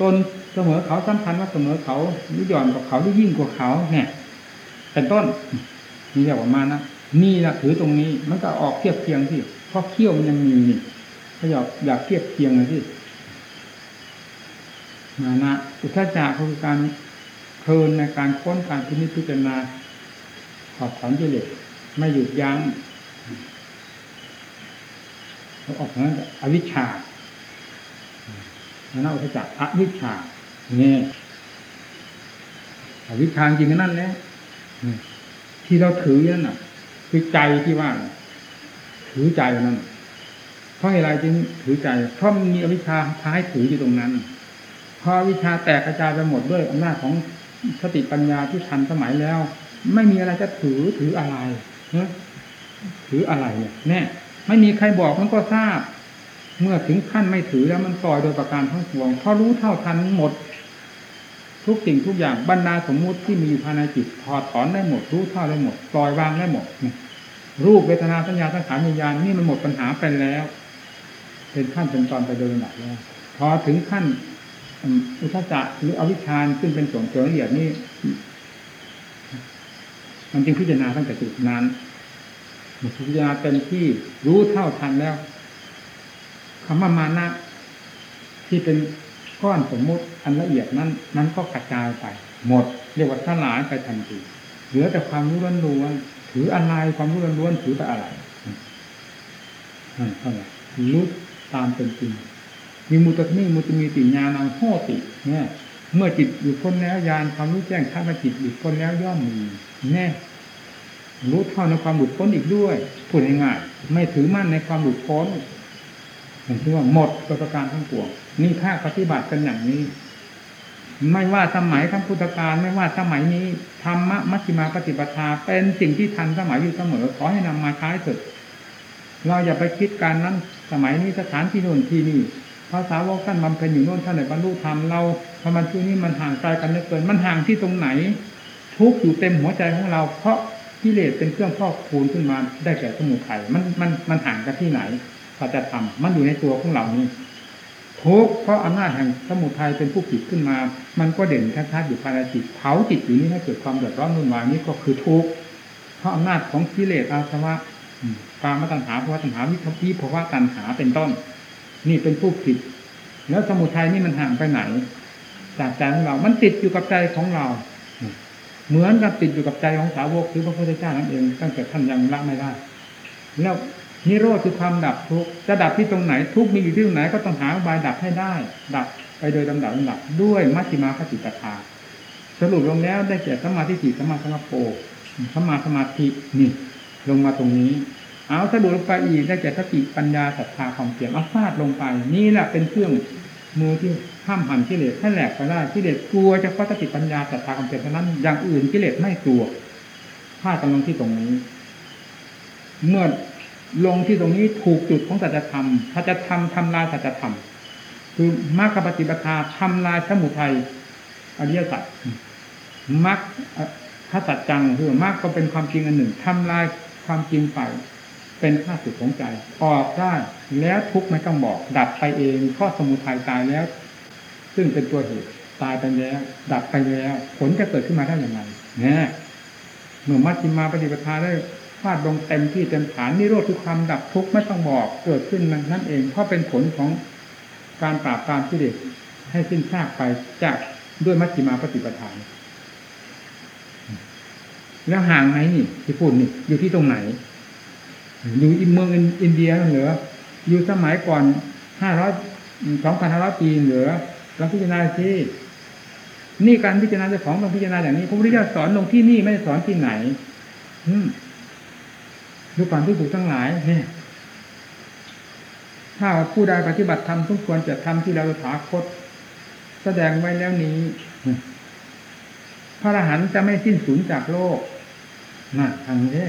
ตนเสมอเขาสำคัญว่าเสมอเขาหรือหย่อนกว่าเขาหรือยิ่งกว่าเขาเนี่ยเป็นต้นนี่เรียกว่ามานะนี่นะถือตรงนี้มันก็ออกเทียบเทียงที่เพราะเขี้ยวมันยังมีนี่ถ้าอยากอยากเทียบเทียงเลยที่มานะอุทธจักคือการเพลินในการค้นการพิจารณาขอบถอนกิเลสไม่หยุดยัง้งเขาออกนั้นอวิชชา นะอุทธจักอวิชชาเนี่ยอวิชชาจริงนั่นแหละที่เราถือนั่นน่ะ คือใจที่ว่าถือใจนั่นเพราะอะไรจึงถือใจเพราะมีอวิชชาพาให้ถืออยู่ตรงนั้นพอวิชาแตกกระจายไปหมดด้วยอำนาจของสติปัญญาที่ทันสมัยแล้ว ไม่มีอะไรจะถือถืออะไรเนะถืออะไรเนี่ยแน่ไม่มีใครบอกมันก็ทราบ เมื่อถึงขั้นไม่ถือแล้วมันปล่อยโดยประการทั้งปวงเพราะรู้เท่าทันหมด ทุกสิ่งทุกอย่างบรรดาสมมุติที่มีอยู่ภายในจิตถอดถอนได้หมด รู้เท่าได้หมดปล่อยวางได้หมดรูปเวทนาสัญญาสังขารวิญญาณนี่มันหมดปัญหาไปแล้ว เป็นขั้นเป็นตอนไปโดยหนักแล้วพอถึงขั้นอุทจักหรืออวิชชาซึ่งเป็นส่วนเกิดละเอียดนี่มันจึงพิจารณาตั้งแต่จุดนั้นพิจารณาเป็นที่รู้เท่าทันแล้ว คำว่ามานะที่เป็นก้อนสมมุติอันละเอียดนั้น นั้นก็กระจายไป หมด เรียกว่าสลายไปทันทีเหลือแต่ความรู้ล้วนๆถืออะไรความรู้ล้วนๆถือแต่อะไรนั่นเท่าไหร่รู้ตามเป็นจริงมีมุตติมุตมีติญาณังโหติ เนี่ย เมื่อจิตหยุดพ้นแล้วญาณความรู้แจ้งข้ามาจิตหยุดพ้นแล้วย่อมมีแน่รู้เท่าในความหลุดพ้นอีกด้วยพูดง่ายๆไม่ถือมั่นในความหลุดพ้น ผมคิดว่าหมดประการทั้งปวงนี่ภาคปฏิบัติกันอย่างนี้ ไม่ว่าสมัยทั้งพุทธกาลไม่ว่าสมัยนี้ธรรมะมัชฌิมาปฏิปทา เป็นสิ่งที่ทันสมัยอยู่เสมอขอให้นำมาใช้เถิดเราอย่าไปคิดการนั้นสมัยนี้สถานที่โน่นที่นี่ภาษาวกท่านบำเพ็ญอยู่โน่นท่านไหนบรรลุธรรมเราพอมันช่วนี้มันห่างไกลกันเหลือเกิน มันห่างที่ตรงไหน ทุกอยู่เต็มหัวใจของเรา เพราะกิเลสเป็นเครื่องพอกคูณขึ้นมาได้แก่สมุทัยมันมันมันห่างกันที่ไหน พอจะทำมันอยู่ในตัวของเรานี้ทุกเพราะอำนาจแห่งสมุทัยเป็นผู้ผิดขึ้นมา มันก็เด่นชัดๆอยู่ภายในจิตเผาจิตอยู่นี้ให้เกิดความเดือดร้อนวุ่นวายนี้ก็คือทุกเพราะอำนาจของกิเลสอาสวะความมตัญหาภาวะตัญหาวิทยีภาวะตัญหาเป็นต้น นี่เป็นผู้ผิด แล้วสมุทัยนี่มันห่างไปไหน จากใจของเรา มันติดอยู่กับใจของเรา เหมือนกับติดอยู่กับใจของสาวกคือพระพุทธเจ้านั่นเอง ตั้งแต่ท่านยังละไม่ได้ แล้ว นิโรธคือความดับทุกข์จะดับที่ตรงไหนทุกข์มีอยู่ที่ตรงไหนก็ต้องหาบายดับให้ได้ ดับไปโดยลำดับลำดับด้วยมัชฌิมาคติปทาสรุปลงแล้วได้แก่สมาธิสี่สมาสมาโปสมาสมาธินี่ลงมาตรงนี้ เอาสรุปลงไปอีกได้แก่สติปัญญาศรัทธาความเพียรเอาฟาดลงไป นี่แหละเป็นเครื่องมือที่ห้ามหันกิเลสให้แหลกไปได้กิเลสกลัวเฉพาะสติปัญญาศรัทธาความเพียรเท่านั้นอย่างอื่นกิเลสไม่กลัวพลาดกำลังที่ตรงนี้ เมื่อ ลงที่ตรงนี้ถูกจุดของสัจธรรมสัจธรรมทำลายสัจธรรม คือมรรคปฏิปทาทำลายสมุทัยอริยสัจมรรคถ้าสัจจังคือมรรคก็เป็นความจริงอันหนึ่งทำลายความจริงไปเป็นข้าศึกของใจ ออกได้แล้วทุกข์ไม่ต้องบอก ดับไปเองข้อสมุทัยตายแล้ว ซึ่งเป็นตัวเหตุตายไปแล้ว ดับไปแล้ว ผลจะเกิดขึ้นมาได้อย่างไรเนี่ยเมื่อมัชฌิมาปฏิปทาได้ ฟาดลงเต็มที่เต็มฐานนิโรธคือความดับทุกข์ไม่ต้องบอกเกิดขึ้นนั่นเอง เพราะเป็นผลของการปราบปรามกิเลสให้สิ้นซากไปจากด้วยมัชฌิมาปฏิปทานแล้วห่างไหมนี่ที่พูดนี่อยู่ที่ตรงไหน อยู่เมืองอินเดียเหรือ อยู่สมัยก่อนห้าร้อยสองพันห้าร้อยปีเหลือลองพิจารณาที่นี่การพิจารณาเจ้าของต้องพิจารณาอย่างนี้พระพุทธเจ้าสอนลงที่นี่ไม่ได้สอนที่ไหน อืม ดูความที่ถูกทั้งหลายนี่ถ้าผู้ใดปฏิบัติธรรมทุกควรจะทำที่เราถาคต แสดงไว้แล้วนี้ พระอรหันต์จะไม่สิ้นสูญจากโลกนะทางนี้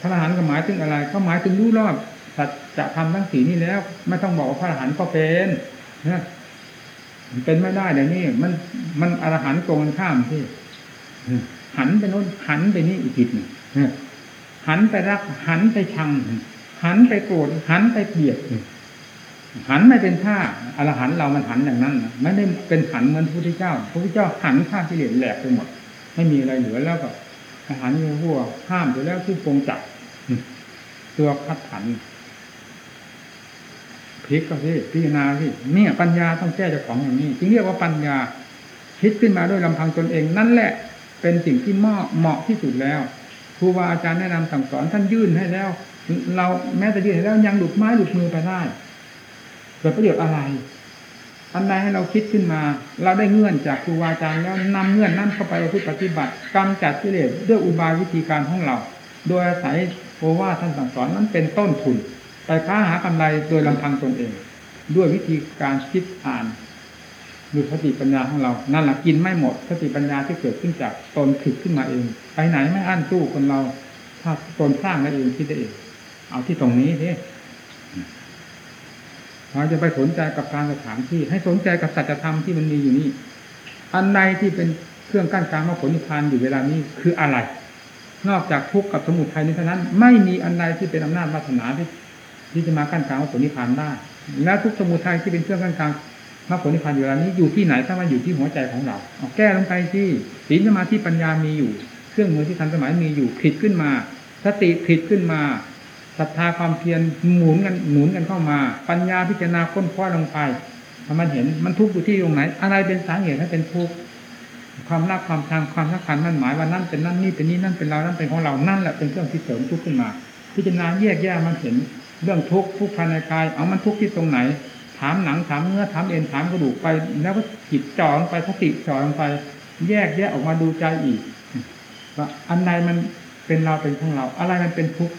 พระอรหันต์ก็หมายถึงอะไร ก็หมายถึงรู้รอบสัจธรรมทั้งสี่นี้แล้ว ไม่ต้องบอกว่าพระอรหันต์ก็เป็นนะเป็นไม่ได้เดี๋ยวนี้มันมันอรหันต์ตรงข้ามที่หันไปโน้นหันไปนี่อีกทีหนึ่ง หันไปรัก หันไปชัง หันไปโกรธหันไปเกลียดหันไม่เป็นท่าอรหันเรามันหันอย่างนั้นไม่ได้เป็นหันเหมือนพระพุทธเจ้าพระพุทธเจ้าหันข้าที่เหลือแหลกไปหมด ไม่มีอะไรเหลือแล้วก็อาหารมีหัวห้ามไปแล้วที่ปงจับตัวพัดผันพลิกก็ที่พิจารณาที่เนี่ยปัญญาต้องแก้เจ้าของอย่างนี้จึงเรียกว่าปัญญาคิดขึ้นมาด้วยลำพังตนเองนั่นแหละ เป็นสิ่งที่เหมาะเหมาะที่สุดแล้ว รูบาอาจารย์แนะนำสั่งสอนท่านยื่นให้แล้ว เราแม้แต่ยื่นให้แล้วยังหลุดไม้หลุดมือไปได้เกิดประโยชน์อะไรอันใดให้เราคิดขึ้นมา เราได้เงื่อนจากครูบาอาจารย์แล้วนำเงื่อนนั่นเข้าไปปฏิบัติกำจัดกิเลสด้วยอุบายวิธีการของเรา โดยอาศัยโอวาทท่านสั่งสอนนั้นเป็นต้นทุน ไปค้าหากำไรโดยลำพังตนเอง ด้วยวิธีการคิดอ่าน ดูสติปัญญาของเรา นั่นแหละกินไม่หมด สติปัญญาที่เกิดขึ้นจากตนถึกขึ้นมาเอง ไปไหนไม่อั้นสู้คนเรา ถ้าตนสร้างได้เองคิดได้เอง เอาที่ตรงนี้ที่เราจะไปสนใจกับการสถานที่ ให้สนใจกับสัจธรรมที่มันมีอยู่นี่ อันใดที่เป็นเครื่องกั้นกลางมาผลนิพพานอยู่เวลานี้คืออะไร นอกจากทุกข์กับสมุทัยนี้เท่านั้น ไม่มีอันใดที่เป็นอำนาจวาสนาที่ที่จะมากั้นกลางมาผลนิพพานได้ และทุกสมุทัยที่เป็นเครื่องกั้นกลาง มาผลนิพพานอยู่เวลานี้อยู่ที่ไหนถ้ามันอยู่ที่หัวใจของเราเอาแก้ลงไปที่ศีลสมาธิปัญญามีอยู่ เครื่องมือที่ทันสมัยมีอยู่ผิดขึ้นมา สติผิดขึ้นมาศรัทธาความเพียรหมุนกันหมุนกันเข้ามา ปัญญาพิจารณาค้นคว้าลงไปถ้ามันเห็นมันทุกข์อยู่ที่ตรงไหน อะไรเป็นสาเหตุให้เป็นทุกข์ความรักความทางความสักขันนั่นหมายว่านั่นเป็นนั่นนี่เป็นนี่นั่นเป็นเรานั่นเป็นของเรานั่นแหละเป็นเครื่องที่เสริมทุกข์ขึ้นมา พิจารณาแยกแยะมันเห็นเรื่องทุกข์ทุกข์ภายในกายเอามันทุกข์ที่ตรงไหน ถามหนังถามเนื้อถามเอ็นถามกระดูกไป แล้วก็จิตจ่อลงไปสติจ่อลงไป แยกแยะออกมาดูใจอีกว่าอันใดมันเป็นเราเป็นของเรา อะไรมันเป็นทุกข์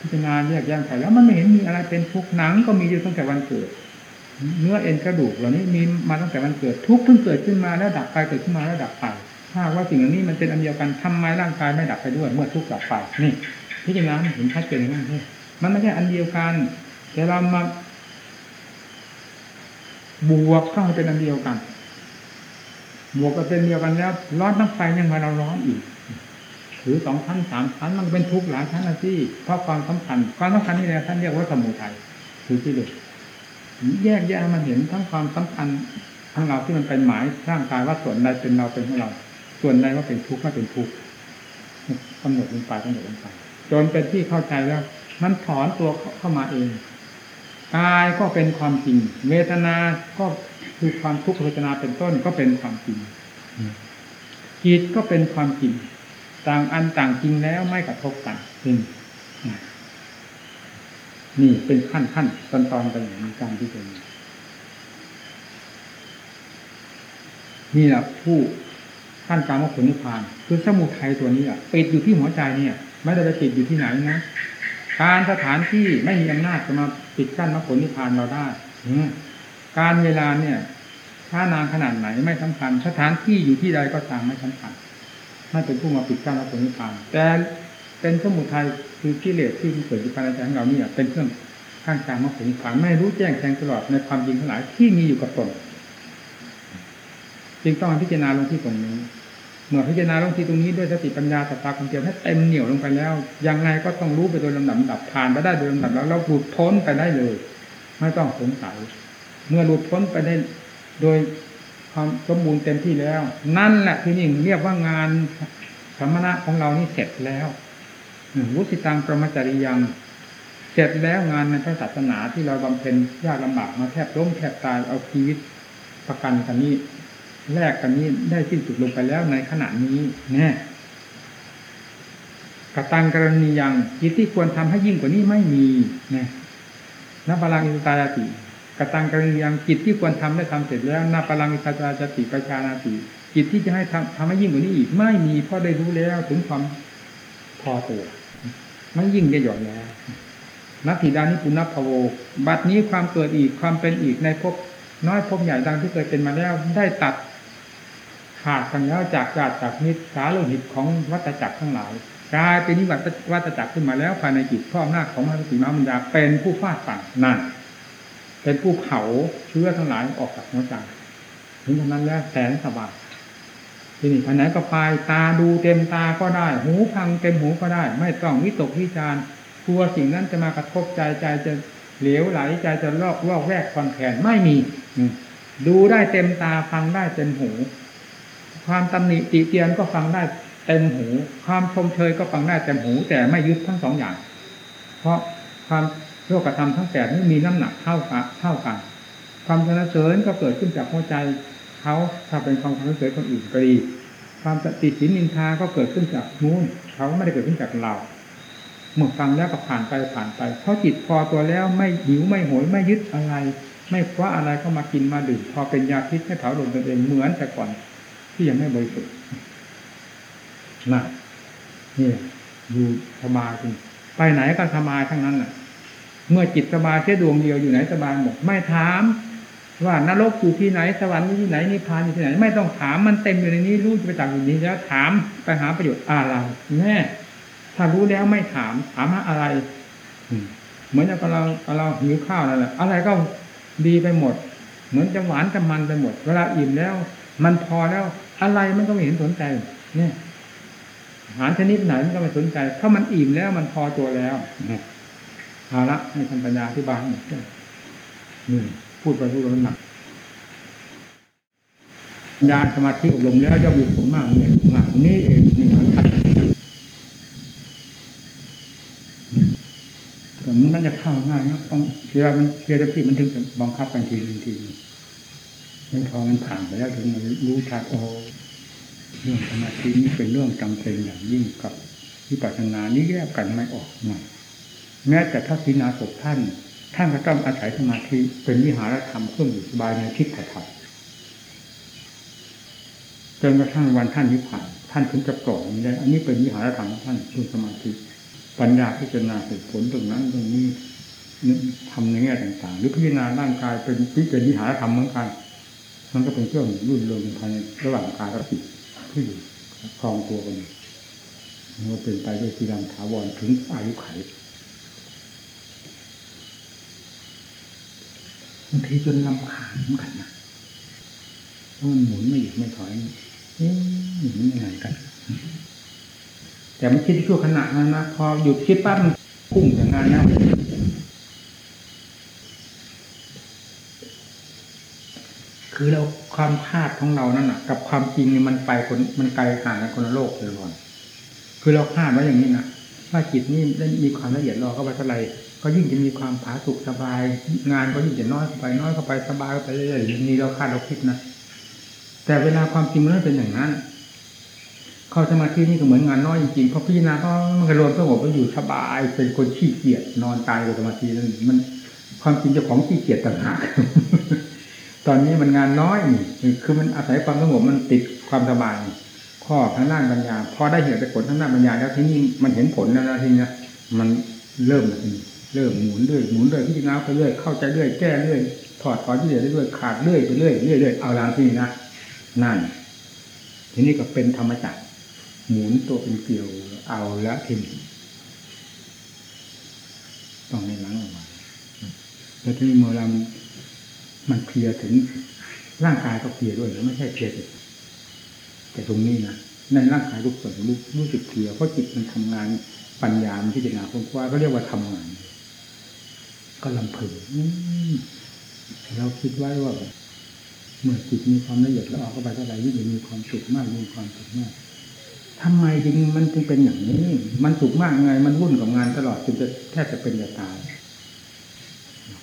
พิจารณาแยกแยะไปแล้วมันไม่เห็นมีอะไรเป็นทุกข์หนังก็มีอยู่ตั้งแต่วันเกิด เนื้อเอ็นกระดูกเหล่านี้มีมาตั้งแต่วันเกิดทุกข์เพิ่งเกิดขึ้นมาแล้วดับไปเกิดขึ้นมาแล้วดับไปถ้าว่าสิ่งเหล่านี้มันเป็นอันเดียวกันทำไมร่างกายไม่ดับไปด้วยเมื่อทุกข์ดับไปนี่พิจารณาเห็นชัดเจนอย่างนั้นมันไม่ใช่อันเดียวกันแต่เรามา บวกเข้าเป็นอันเดียวกันบวกกันเป็นเดียวกันแล้วร้อนน้ำไฟยังมาเราร้อนอีกถือสองชั้นสามชั้นมันเป็นทุกข์หลายชั้นนะที่เพราะความสำคัญความสำคัญนี่แหละท่านเรียกว่าสมุทัยคือที่เด็กแยกแยะมันเห็นทั้งความสำคัญทั้งเราที่มันเป็นหมายร่างกายว่าส่วนใดเป็นเราเป็นของเรา ส่วนใดว่าเป็นทุกข์ไม่เป็นทุกข์กำหนดลงไปกำหนดลงไปจนเป็นที่เข้าใจแล้ว มันถอนตัวเข้ามาเอง กายก็เป็นความจริง เวทนาก็คือความทุกขเวทนาเป็นต้นก็เป็นความจริงจิตก็เป็นความจริง ต่างอันต่างจริงแล้วไม่กระทบกันเป็นนี่เป็นขั้นขั้นตอนตอนไปอย่างนี้การที่เป็นนี่แหละผู้ขั้นการมรรคผลนิพพาน คือสมุทัยตัวนี้อะปิดอยู่ที่หัวใจเนี่ย ไม่ได้ไปติดอยู่ที่ไหนนะการสถานที่ไม่มีอำนาจจะมา ปิดกั้นมรรคผลนิพพานเราได้การเวลาเนี่ยช้านานขนาดไหนไม่สำคัญ สถานที่อยู่ที่ใดก็ตามไม่สำคัญไม่เป็นผู้มาปิดกั้นมรรคผลนิพพาน แต่เป็นสมุทัยคือกิเลสที่เกิดอยู่ภายในใจของเราเนี่ย เป็นเครื่องข้างกลางมรรคผลนิพพานไม่รู้แจ้งแทงตลอดในความจริงทั้งหลายที่มีอยู่กับตนจึงต้องพิจารณาลงที่ตรงนี้ เมื่อพิจารณาลงที่ตรงนี้ด้วยสติปัญญาสตาความเพียรให้เต็มเหนียวลงไปแล้ว ยังไงก็ต้องรู้ไปโดยลำดับดับผ่านไปได้โดยลำดับแล้วเราหลุดพ้นไปได้เลย ไม่ต้องสงสัย เมื่อหลุดพ้นไปได้โดยความสมบูรณ์เต็มที่แล้ว นั่นแหละที่นี่เรียกว่างานสมณะของเรานี่เสร็จแล้ววุสิตังประมาจริยัง เสร็จแล้วงานในพระศาสนาที่เราบำเพ็ญยากลำบากมาแทบล้มแทบตายเอาชีวิตประกันกันนี้ แลกกันนี้ได้สิ้นสุดลงไปแล้วในขณะนี้แน่กตังกรณียังกิจที่ควรทำให้ยิ่งกว่านี้ไม่มีนะนับพลังอิสตายติกตังกรณียังกิจที่ควรทำได้ทำเสร็จแล้วนับพลังอิสตายติประชานาติกิจที่จะให้ทำทำให้ยิ่งกว่านี้อีก ไม่มีเพราะได้รู้แล้วถึงความพอตัวไม่ยิ่งจะหย่อนแล้วนักถิดานิปุณพโว บัดนี้ความเกิดอีกความเป็นอีกในภพน้อยภพใหญ่ดังที่เคยเป็นมาแล้วได้ตัด ขาดกันแล้วจากญาติจากมิตรสาโลหิตของวัตจักรทั้งหลายกลายเป็นนิวัตวัตจักรขึ้นมาแล้วภายในจิตพ่ออำนาของมหาสติมามัญญาเป็นผู้ฟาดฝั่งนั่นเป็นผู้เผาเชื้อทั้งหลายออกจากหัวใจถึงขนาดนั้นแล้วแสนสบายที่นี้ภายไหนก็ไปตาดูเต็มตาก็ได้ หูพังเต็มหูก็ได้ ไม่ต้องวิตกวิจารกลัวสิ่งนั้นจะมากระทบใจใจจะเหลวไหลใจจะลอกลอกแวกคอนแขนไม่มีดูได้เต็มตาฟังได้เต็มหู ความตำหนิติเตียนก็ฟังได้เต็มหู ความชมเชยก็ฟังได้เต็มหู แต่ไม่ยึดทั้งสองอย่าง เพราะความโลกธรรมทั้งแปดนี้มีน้ำหนักเท่ากันเท่ากัน ความสนเสริญก็เกิดขึ้นจากหัวใจเขาถ้าเป็นความสนเสริญคนอื่นก็ดีความติสินนินทาก็เกิดขึ้นจากนู้นเขาไม่ได้เกิดขึ้นจากเราเมื่อฟังแล้วก็ผ่านไปผ่านไป เพราะจิตพอตัวแล้วไม่หิวไม่โหยไม่ยึดอะไร ไม่คว้าอะไรก็มากินมาดื่มพอเป็นยาพิษให้เผาลงตัวเองเหมือนแต่ก่อน ที่ยังไม่บริสุทธิ์นะนี่อยู่สบายจริงไปไหนก็สบายทั้งนั้นน่ะ เมื่อจิตสบายแค่ดวงเดียวอยู่ไหนสบายหมดไม่ถาม ว่านรกอยู่ที่ไหนสวรรค์อยู่ที่ไหนนิพพานอยู่ที่ไหน ไม่ต้องถามมันเต็มอยู่ในนี้รู้จะไปจากอยู่นี้แล้วถามไปหาประโยชน์อะไรแน่ถ้ารู้แล้วไม่ถาม ถามหาอะไรเหมือนกับเราเราหิวข้าวนั่นแหละอะไรก็ดีไปหมด เหมือนจะหวานจะมันไปหมด เวลาอิ่มแล้ว มันพอแล้ว อะไรมันก็ไม่เห็นสนใจ เนี่ยอาหารชนิดไหนมันก็ไม่สนใจถ้ามันอิ่มแล้วมันพอตัวแล้วเอาละให้ทำปัญญาที่บางหมดนี่พูดไปพูดไปหนักญาสมาธิอบรมแล้วจะมีผลมากเนี่ยมากนี่เองนี่มันขัดแต่มันจะเข้าง่ายนะต้องเชื่อมันเชื่อที่มันถึงบังคับกันทีที มันพอมันผ่านไปแล้วถึงมันรู้ชัดโอ้เรื่องสมาธินี้เป็นเรื่องจำเป็นอย่างยิ่งกับวิปัสสนานี้แยกกันไม่ออกหน่อยแม้แต่ถ้าพินาศท่าน ท่านก็ต้องอาศัยสมาธิเป็นวิหารธรรมเครื่องอยู่สบายในทิศถัดจนกระทั่งวันท่านนิพพานท่านถึงจะปล่อยได้ อันนี้เป็นวิหารธรรมของท่านคือสมาธิปัญญาพิจารณาเหตุผลตรงนั้นตรงนี้ทำในแง่ต่างๆ หรือพิจารณาร่างกายเป็นพิเป็นวิหารธรรมเหมือนกัน มันก็เป็นเครื่องรุ่นเรืองภายในระหว่างกายกับจิตที่อยู่คลองตัวกันมันเป็นไปด้วยสีดำถาวรถึงอายุไขบางทีจนลำขาญเหมือนกันนะเพราะมันหมุนไม่หยุดไม่ถอยเอ๊ะหมุนยังไงกัน แต่มันคิดชั่วขณะนั้นนะพอหยุดคิดปั๊บมันพุ่งอย่างงานนั้น คือเราความคาดของเรานั่นน่ะ กับความจริงนี่มันไปคนมันไกลห่างกันคนละโลกเลยว่นคือเราคาดไว้อย่างนี้นะว่าจิตนี่ได้มีความละเอียดรอเข้าไปเท่าไรก็ยิ่งจะมีความผาสุกสบาย งานก็ยิ่งจะน้อยเข้าไปน้อยเข้าไปสบายเข้าไปเรื่อยๆอย่างนี้เราคาดเราคิดนะแต่เวลาความจริงมันไม่เป็นอย่างนั้น เข้าสมาธินี่ก็เหมือนงานน้อยจริงๆเพอพิจารณาก็มันก็รวมสงบไปอยู่สบาย เป็นคนขี้เกียจนอนตายกับสมาธินั่นมันความจริงจ้าของขี้เกียจต่างหาก ตอนนี้มันงานน้อยนี่คือมันอาศัยความสงบมันติดความสบายข้อทางด้านปัญญา พอได้เหตุผลทางด้านปัญญาแล้วทีนี้มันเห็นผลแล้วนะทีนี้มันเริ่มแล้วทีนี้เริ่มหมุนเรื่อยหมุนเรื่อยพิจารณาไปเรื่อยเข้าใจเรื่อยแก้เรื่อยถอดถอนที่เหลือเรื่อยขาดเรื่อยไปเรื่อยเรื่อยเรื่อยเอาลางที่นี่นะนั่น ทีนี้ก็เป็นธรรมจักรหมุนตัวเป็นเกลียวเอาแล้วทีนี้ต้องในหลังออกมาแล้วที่เมื่อเรา มันเพลียถึงร่างกายก็เพลียด้วยแล้วไม่ใช่เพลียแต่แต่ตรงนี้นะในร่างกายทุกส่วนรู้รู้สึกเพลียเพราะจิตมันทำงานปัญญามันพิจารณาค้นคว้าก็เรียกว่าทำงาน ก็ลำพึงอืมเราคิดไว้ว่า เมื่อจิตมีความละเอียดแล้วออกเข้าไปเท่าไหร่ยิ่งมีความสุขมากมีความสุขมากทำไมจึงมันจึงเป็นอย่างนี้ มันสุขมากไง มันวุ่นกับงานตลอดจนจะแทบจะเป็นจะตาย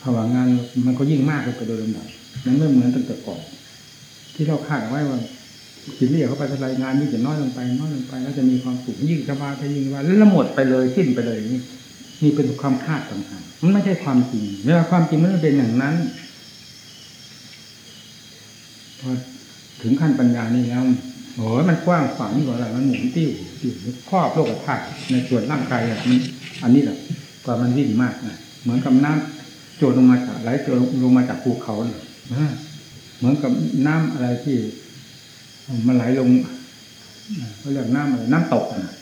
ภาวะงานมันก็ยิ่งมากขึ้นไปโดยลำดับมันไม่เหมือนตั้งแต่ก่อนที่เราคาดไว้ว่าจิตเรียกเข้าไปท่าไรงานนี้จะน้อยลงไป น้อยลงไปแล้วจะมีความสุขยิ่งสบายไปยิ่งว่าแล้วหมดไปเลยสิ้นไปเลยนี่นี่เป็นความคาดต่างๆมันไม่ใช่ความจริงเวลาความจริงมันเป็นอย่างนั้นพอถึงขั้นปัญญานี่แล้วโอ้ยมันกว้างขวางกว่าอะไรมันหมุนติ้วติ้วครอบโลกธาตุในส่วนร่างกายอะมันอันนี้แหละกว่ามันวิ่งมากนะเหมือนกับน้ำ โจรลงมาจากไหลโจรลงมาจากภูเขาเนี่ยเหมือนกับน้ำอะไรที่ มันไหลลงเขาเรียกน้ำอะไรน้ำตกนะ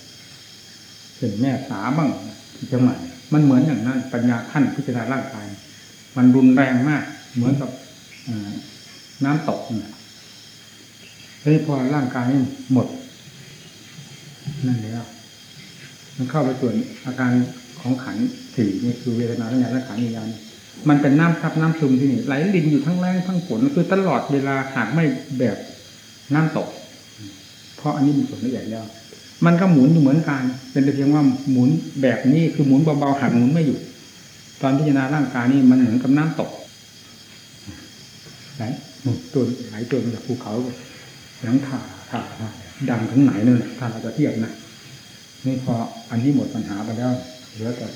เป็นแม่สาบ้างที่เชียงใหม่มันเหมือนอย่างนั้น ปัญญาขั้นพิจารณาร่างกาย มันรุนแรงมาก เหมือนกับน้ำตกเนี่ยเฮ้ยพอร่างกายหมด นั่นแล้วมันเข้าไปส่วนอาการของขันสี่นี่คือเวทนาทั้งยาและขันวิญญาณ มันเป็นน้ำทับน้ำซึมที่นี่ไหลลินอยู่ทั้งแรงทั้งฝนคือตลอดเวลาหากไม่แบบน้ำตก เพราะอันนี้มีส่วนละเอียดแล้ว มันก็หมุนอยู่เหมือนกัน เป็นแต่เพียงว่าหมุนแบบนี้คือหมุนเบาๆหักหมุนไม่อยู่ ตอนพิจารณาร่างกายนี่มันเหมือนกับน้ำตกไหลตัวไหลตัวมาจากภูเขาหลังถ่าถ่าดังทั้งไหนนั่นถ้าเราจะเทียบนะนี่พออันนี้หมดปัญหาไปแล้วเหลือแต่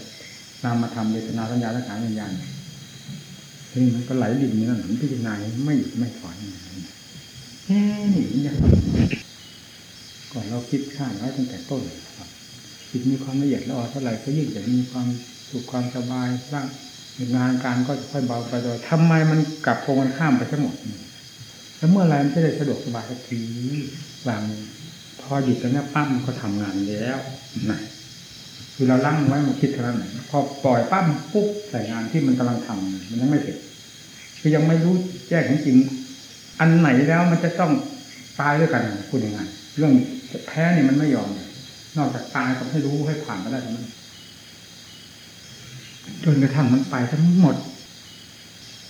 นามาทำเวทนาสัญญาและขาวิญญาณ นี่มันก็ไหลดินนี่นั่นพิจารณาไม่หยุดไม่ถอนแค่นี้เนี่ยก่อนเราคิดข้างไว้ตั้งแต่ต้นจิตมีความละเอียดละออเท่าไหร่ก็ยิ่งจะมีความสุขความสบายร่างงานการก็จะค่อยเบาไปโดยทำไมมันกลับโคงกันข้ามไปทั้งหมดแล้วเมื่อไรมันจะได้สะดวกสบายสักทีวางพอหยุดแล้วเนี่ยปั้มก็ทำงานแล้วนะ คือเราลั่งไว้มันคิดเท่านั้นพอปล่อยปั้มปุ๊บใส่งานที่มันกำลังทำมันยังไม่เสร็จคือยังไม่รู้แจ้งจริง อันไหนแล้วมันจะต้องตายด้วยกันพูดยังไงเรื่องแพ้นี่มันไม่ยอม นอกจากตายก็ให้รู้ให้ผ่านมาได้ทั้งนั้นจนกระทั่งมันไปทั้งหมด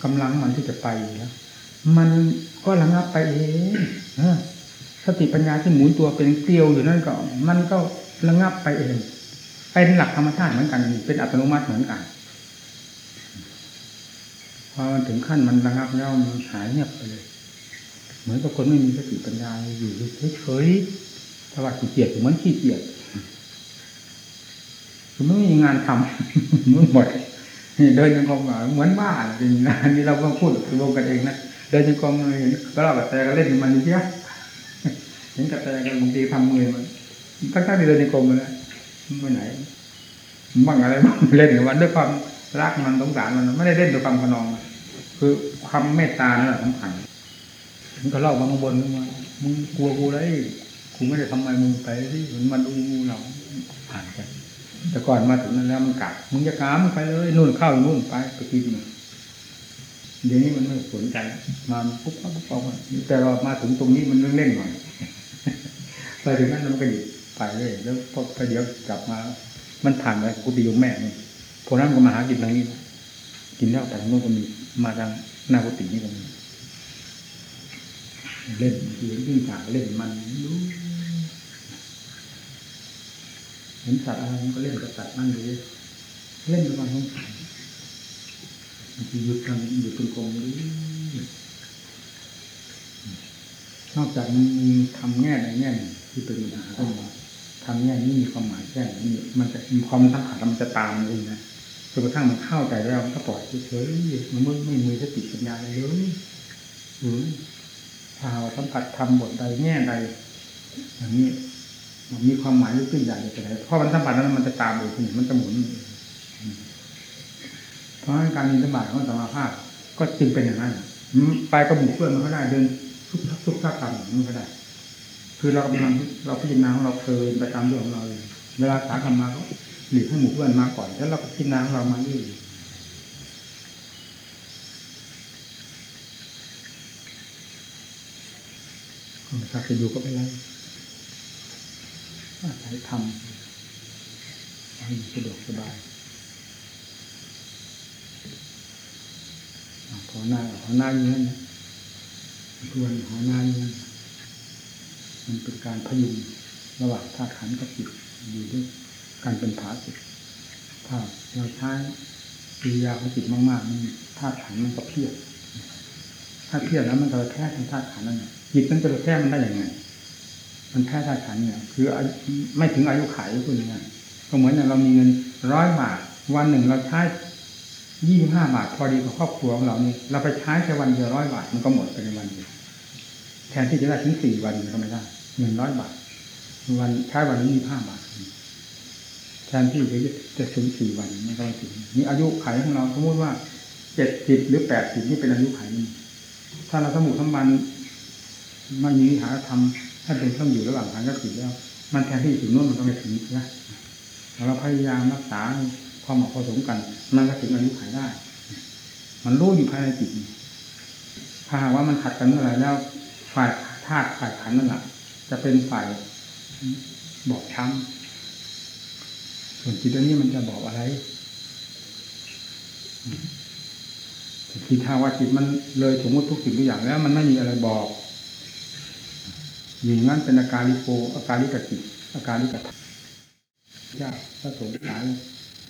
กำลังมันที่จะไปแล้วมันก็ระงับไปเองสติปัญญาที่หมุนตัวเป็นเกลียวอยู่นั่นก็ มันก็ระงับไปเอง เป็นหลักธรรมชาติเหมือนกัน เป็นอัตโนมัติเหมือนกันพอมันถึงขั้นมันระงับแล้วมันหายเงียบไปเลย เหมือนกับคนไม่มีสติปัญญาอยู่เฉยๆถ้าว่าขี้เกียจเหมือนขี้เกียจคือไม่มีงานทำมือหมดนี่เดินยังกองเหมือนบ้าจริงนะนี่เราก็พูดรวมกันเองนะเดินยังกองเลยก็เล่าแต่ก็เล่นมันเยอะเห็นกับแต่กันบางทีทำมือมันก็แค่เดินยังกองเลย ไปไหนบ้างอะไรบ้างเล่นกับมันด้วยความรักมันสงสารมันไม่ได้เล่นด้วยความขนอง คือความเมตตานั่นแหละสำคัญมันก็เล่าบาข้างบนมามึงกลัวกูเลยกูไม่ได้ทำไมมึงไปที่มันมาดูเราผ่านไปแต่ก่อนมาถึงนั้นแล้วมันกัดมึงจะกามไปเลยนู่นเข้านู่นไปไปกินเดี๋ยวนี้มันไม่สนใจมาปุ๊บปั๊บปุ๊บปั๊บแต่เรามาถึงตรงนี้มันเรื่องเล่นหน่อยไปถึงนั้นมันก็หยุด ไปเลยแล้วพอไปเดี๋ยวกลับมา มันผ่านไปกุฏิโยมแม่นี่พอนั้นก็มาหากินทางนี้ กินแล้วแต่ทางโน้นก็มีมาทางหน้ากุฏินี่ก็มีเล่นยืนขึ้นขาเล่นมันรู้เห็นสัตว์อะไรมันก็เล่นกับสัตว์นั่นเลยเล่นด้วยความสงสารบางทีหยุดกันหยุดเป็นกองเลยนอกจากมันมีทำแง่ใดแง่ที่เป็นปัญหาขึ้นมา ทำแง่นี้มีความหมายแค่นี้มันจะมีความทั้งขาดมันจะตามเองนะจนกระทั่งมันเข้าใจแล้วมันก็ปล่อยเฉยๆมันไม่ไม่มีสติปัญญาอะไรเลยหรือถ้าสัมผัสทำบทใดแง่ใดอย่างนี้มันมีความหมายลึกซึ้งใหญ่เลยไหนเพราะมันสัมผัสนั้นมันจะตามไปทีมันจะหมุนเพราะการมีสมาธิของสมาภาพก็จึงเป็นอย่างนั้นไปกระบุกเพื่อนมันก็ได้เดินทุกทักทุกทักตามมันก็ได้ คือเรากำลังเราพิจารณาของเราเพลินไปตามเรื่องของเราเวลาสาธรรมาก็หลีกให้หมู่เพื่อนมาก่อน แล้วเราก็พิจารณาของเรามาเรื่อยถ้าจะอยู่ก็ไม่ไรอาศัยทำให้สะดวกสบายขอหน้าขอหน้าอย่างนั้นนะทวนขอหน้าอย่างนั้น มันเป็นการพยุงระหว่างธาตุขันธ์กับจิตอยู่ด้วยการเป็นผาจิตถ้าเราใช้ปิยาของจิตมากๆมันธาตุขันธ์มันก็เพียบถ้าเพียบแล้วมันก็แค่ทางธาตุขันธ์นั่นจิตมันจะแค่มันได้อย่างไงมันแค่ธาตุขันธ์เนี่ย คือไม่ถึงอายุขัยพูดง่ายก็เหมือนอย่างเรามีเงินร้อยบาทวันหนึ่งเราใช้ยี่สิบห้าบาทพอดีกับครอบครัวของเรานี่เราไปใช้แค่วันเดียวร้อยบาทมันก็หมดไปในวันเดียวแทนที่จะได้ถึงสี่วันก็ไม่ได้ เงินร้อยบาท วันใช้วันละยี่ห้าบาทแทนที่จะจะถึงสี่วันไมันก็ไม่ถึงนี่อายุไขของเราสมมติว่าเจ็ดสิบหรือแปดสิบนี่เป็นอายุไขนี่ถ้าเราสมุทั้งวันไม่มีหารธรรมถ้าเป็นต้องอยู่ระหว่างทางก็ผิดแล้ว มันแทนที่ถึงโน่นมันก็ไม่ถึงนะเราพยายามรักษาความเหมาะสมกัน มันก็ถึงอายุไขได้ มันรู้อยู่ภายในจิตถ้าหากว่ามันขัดกันเมื่อไหร่แล้วฝ่ายธาตุฝ่ายขันนั่นแหละ จะเป็นฝ่ายบอบช้ำส่วนจิตตัวนี้มันจะบอกอะไรคิดถ้าว่าจิตมันเลยสมมติทุกสิ่งทุกอย่างแล้ว มันไม่มีอะไรบอกอย่างนั้นเป็นอาการลิโกอาการลิกจิตอาการลิกธรรมยากพระสงฆ์หลาย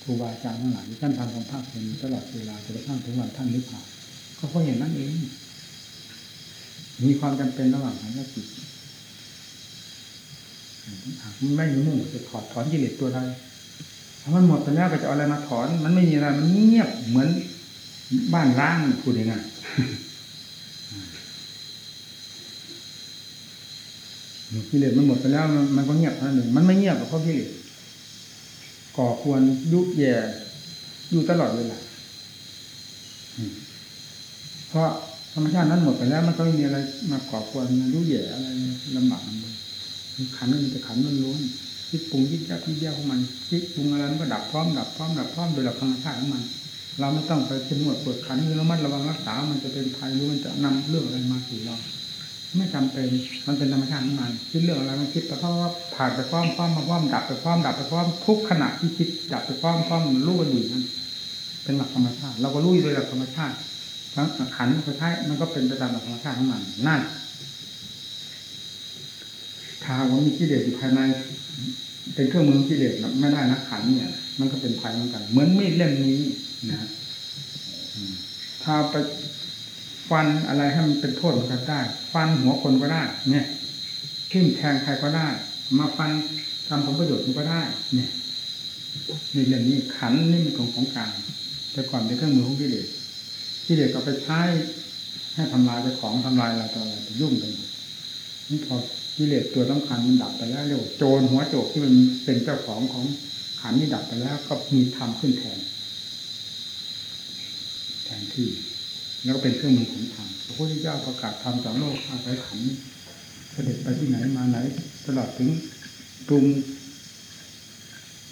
ครูบาอาจารย์ทั้งหลายท่านทำความภาคเป็นตลอดเวลาจนกระทั่งถึงวันท่านนิพพานก็เพราะอย่างนั้นเอง มีความจำเป็นระหว่างขันธ์กับจิต ไม่มีมุ่งจะถอดถอนกิเลสตัวใดถ้ามันหมดไปแล้วก็จะเอาอะไรมาถอน มันไม่มีอะไรมันเงียบเหมือนบ้านร้างพูดยังไงกิเลสมันหมดไปแล้วมันก็เงียบเท่านั้นเองมันไม่เงียบเพราะกิเลสก่อควรยุบแย่อยู่ตลอดเวลาเพราะธรรมชาตินั้นหมดไปแล้ว มันก็ไม่มีอะไรมาก่อควรยุบแย่อะไรลำบากมัน ขันมันจะขันมันล้วนคิดปรุงคิดยับคิดแย่ของมันคิดปรุงอะไรมันก็ดับพร้อมดับพร้อมดับพร้อมโดยหลักธรรมชาติของมัน เราไม่ต้องไปเช็นวดปวดขันคือระมัดระวังรักษา มันจะเป็นภัยหรือมันจะนำเรื่องอะไรมาสู่เราไม่จำเป็นมันเป็นธรรมชาติของมันคิดเรื่องอะไรมันคิดไปเพราะว่าผ่านไปพร้อมพร้อมมาพร้อมดับไปพร้อมดับไปพร้อมทุกขณะที่คิดดับไปพร้อมพร้อมรู้กันอยู่นั่นเป็นหลักธรรมชาติ เราก็รู้โดยหลักธรรมชาติทั้งขันก็ใช่มันก็เป็นไปตามหลักธรรมชาติของมันนั่น ถ้าว่ามีกิเลสอยู่ภายใน เป็นเครื่องมือกิเลสไม่ได้นะขันเนี่ย มันก็เป็นภัยเหมือนกัน เหมือนมีดเล่มนี้นะถ้าไปฟันอะไรให้มันเป็นโทษมันก็ได้ ฟันหัวคนก็ได้ เนี่ยทิ่มแทงใครก็ได้ มาฟันทำผลประโยชน์มันก็ได้ เนี่ยในเรื่องนี้ขันนี่เป็นของของกลางแต่ก่อนเป็นเครื่องมือของกิเลสกิเลสก็ไปใช้ให้ทำลายเจ้าของทำลายอะไรต่ออะไรยุ่งกันนี่พอ กิเลสตัวสำคัญมันดับไปแล้วเรียกว่าโจรหัวโจกที่มันเป็นเจ้าของของขันนี่ดับไปแล้วก็มีธรรมขึ้นแทน แทนที่ แล้วก็เป็นเครื่องมือของธรรมพระพุทธเจ้าประกาศธรรมสอนโลกอาศัยขันเสด็จไปที่ไหนมาไหน ตลอดถึงปรุง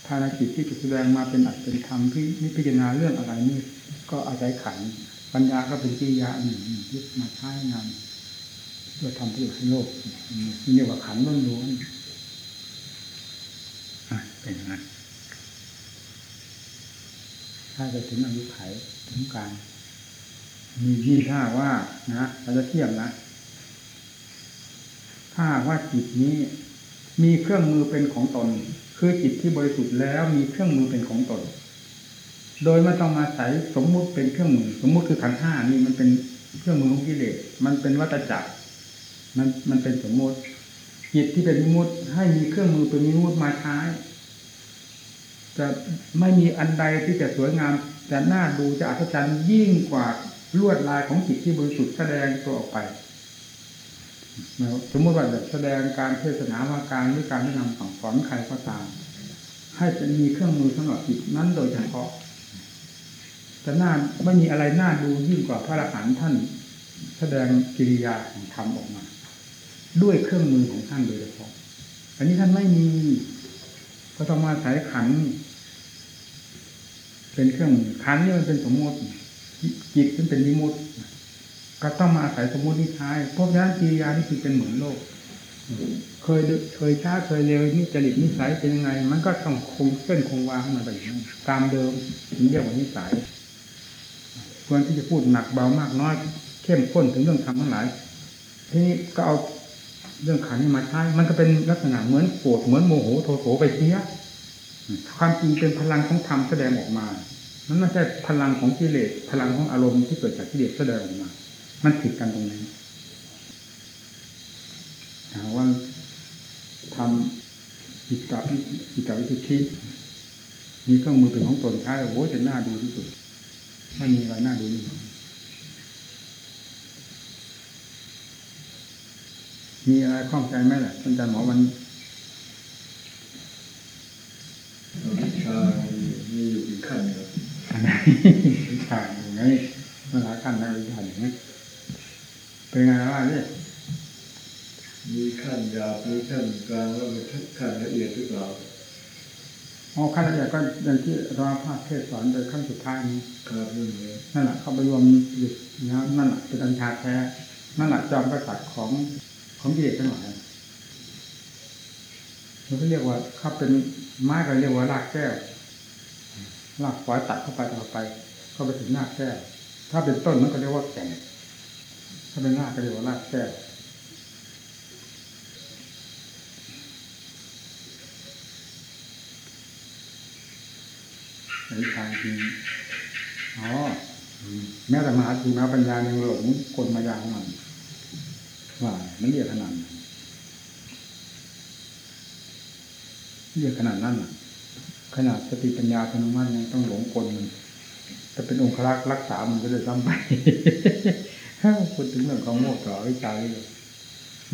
ภารกิจที่แสดงมาเป็นอัตเป็นธรรมที่นิพพานาเรื่องอะไรนี่ก็อาศัยขันปัญญาก็เป็นกิริยาหนึ่งที่มาใช้งาน เพื่อทำประโยชน์ให้โลกนี่เรียกว่าขันล้วนๆเป็นอย่างนั้นถ้าจะถึงอายุไขถึงการ มีที่ถ้าว่านะเราจะเทียบนะ ถ้าว่าจิตนี้ มีเครื่องมือเป็นของตน คือจิตที่บริสุทธิ์แล้วมีเครื่องมือเป็นของตน โดยไม่ต้องอาศัยสมมุติเป็นเครื่องมือ สมมุติคือขันห้านี่มันเป็นเครื่องมือของกิเลสมันเป็นวัตจักร มันมันเป็นสมมติจิตที่เป็นมิมุติให้มีเครื่องมือเป็นมิมุติมาใช้จะไม่มีอันใดที่จะสวยงามจะน่าดูจะอัศจรรย์ยิ่งกว่าลวดลายของจิตที่บริสุทธิ์แสดงตัวออกไปสมมติว่าแบบแสดงการเทศนาว่าการหรือการแนะนำสั่งสอนใครก็ตาม ให้จะมีเครื่องมือสำหรับจิตนั้นโดยเฉพาะแต่น่าไม่มีอะไรน่าดูยิ่งกว่าพระอรหันต์ท่าน แสดงกิริยาของธรรมออกมา ด้วยเครื่องมือของท่านโดยเฉพาะ อันนี้ท่านไม่มี ก็ต้องมาสายขัน เป็นเครื่องมือขันนี่มันเป็นสมมติจิตมันเป็นนิมุติก็ต้องมาอาศัยสมมตินิทายเพราะฉะนั้นกิริยานี่คือเป็นเหมือนโลก เคยเคยช้าเคยเร็วนี่จริตนิสัยเป็นยังไง มันก็ต้องคงเส้นคงวาของมันไปอย่างนั้นตามเดิมถึงเรียกว่านิสัยควรที่จะพูดหนักเบามากน้อยเข้มข้นถึงเรื่องธรรมทั้งหลายทีนี้ก็เอา เรื่องขันนี้มาใช้ มันก็เป็นลักษณะเหมือนโกรธเหมือนโมโหโทโสไปเสียความจริงเป็นพลังของธรรมแสดงออกมา มันไม่ใช่พลังของกิเลสพลังของอารมณ์ที่เกิดจากกิเลสแสดงออกมา มันผิดกันตรงนี้ถามว่าทำจิตตวิจิตตวิสุทธิมีเครื่องมือเป็นของตนใช้โอ้จะน่าดูที่สุดไม่มีอะไรน่าดูนี่ มีอะไรข้องใจไหมล่ะอาจารย์หมอวันวิชามีอยู่กี่ขั้นครับอันไหนวิชาอย่างนี้เมื่อหลายขั้นนะวิชาอย่างนี้เป็นไงว่าเนี่ยมีขั้นหยาบมีขั้นกลางแล้วมีขั้นละเอียดหรือเปล่าอ๋อขั้นละเอียดก็อย่างที่เราภาคเทศสอนโดยขั้นสุดท้ายนี้ครับเรื่องนี้นั่นแหละเข้าไปรวมอยู่นะนั่นแหละเป็นอัญชาแท้นั่นแหละจอมกษัตริย์ของ ของกิเลสทั้งหลายมันก็เรียกว่าถ้าเป็นไม้ก็เรียกว่ารากแก้วรากฝอยตัดเข้าไปต่อไปก็ไปถึงรากแก้วถ้าเป็นต้นมันก็เรียกว่าแก่นถ้าเป็นรากก็เรียกว่ารากแก้วอธิษฐานจริงอ๋อแม้แต่มหาธีมาปัญญายังหลงคนมายาของมัน ว่ามันเรียกขนาดเรียกขนาดนั้นน่ะขนาดสติปัญญาพนุมันยังต้องหลงคนมันจะเป็นองค์รักษ์รักษามันก็เลยซ้ำไปพูดถึงเรื่องของโมกต่อวิจัยเลย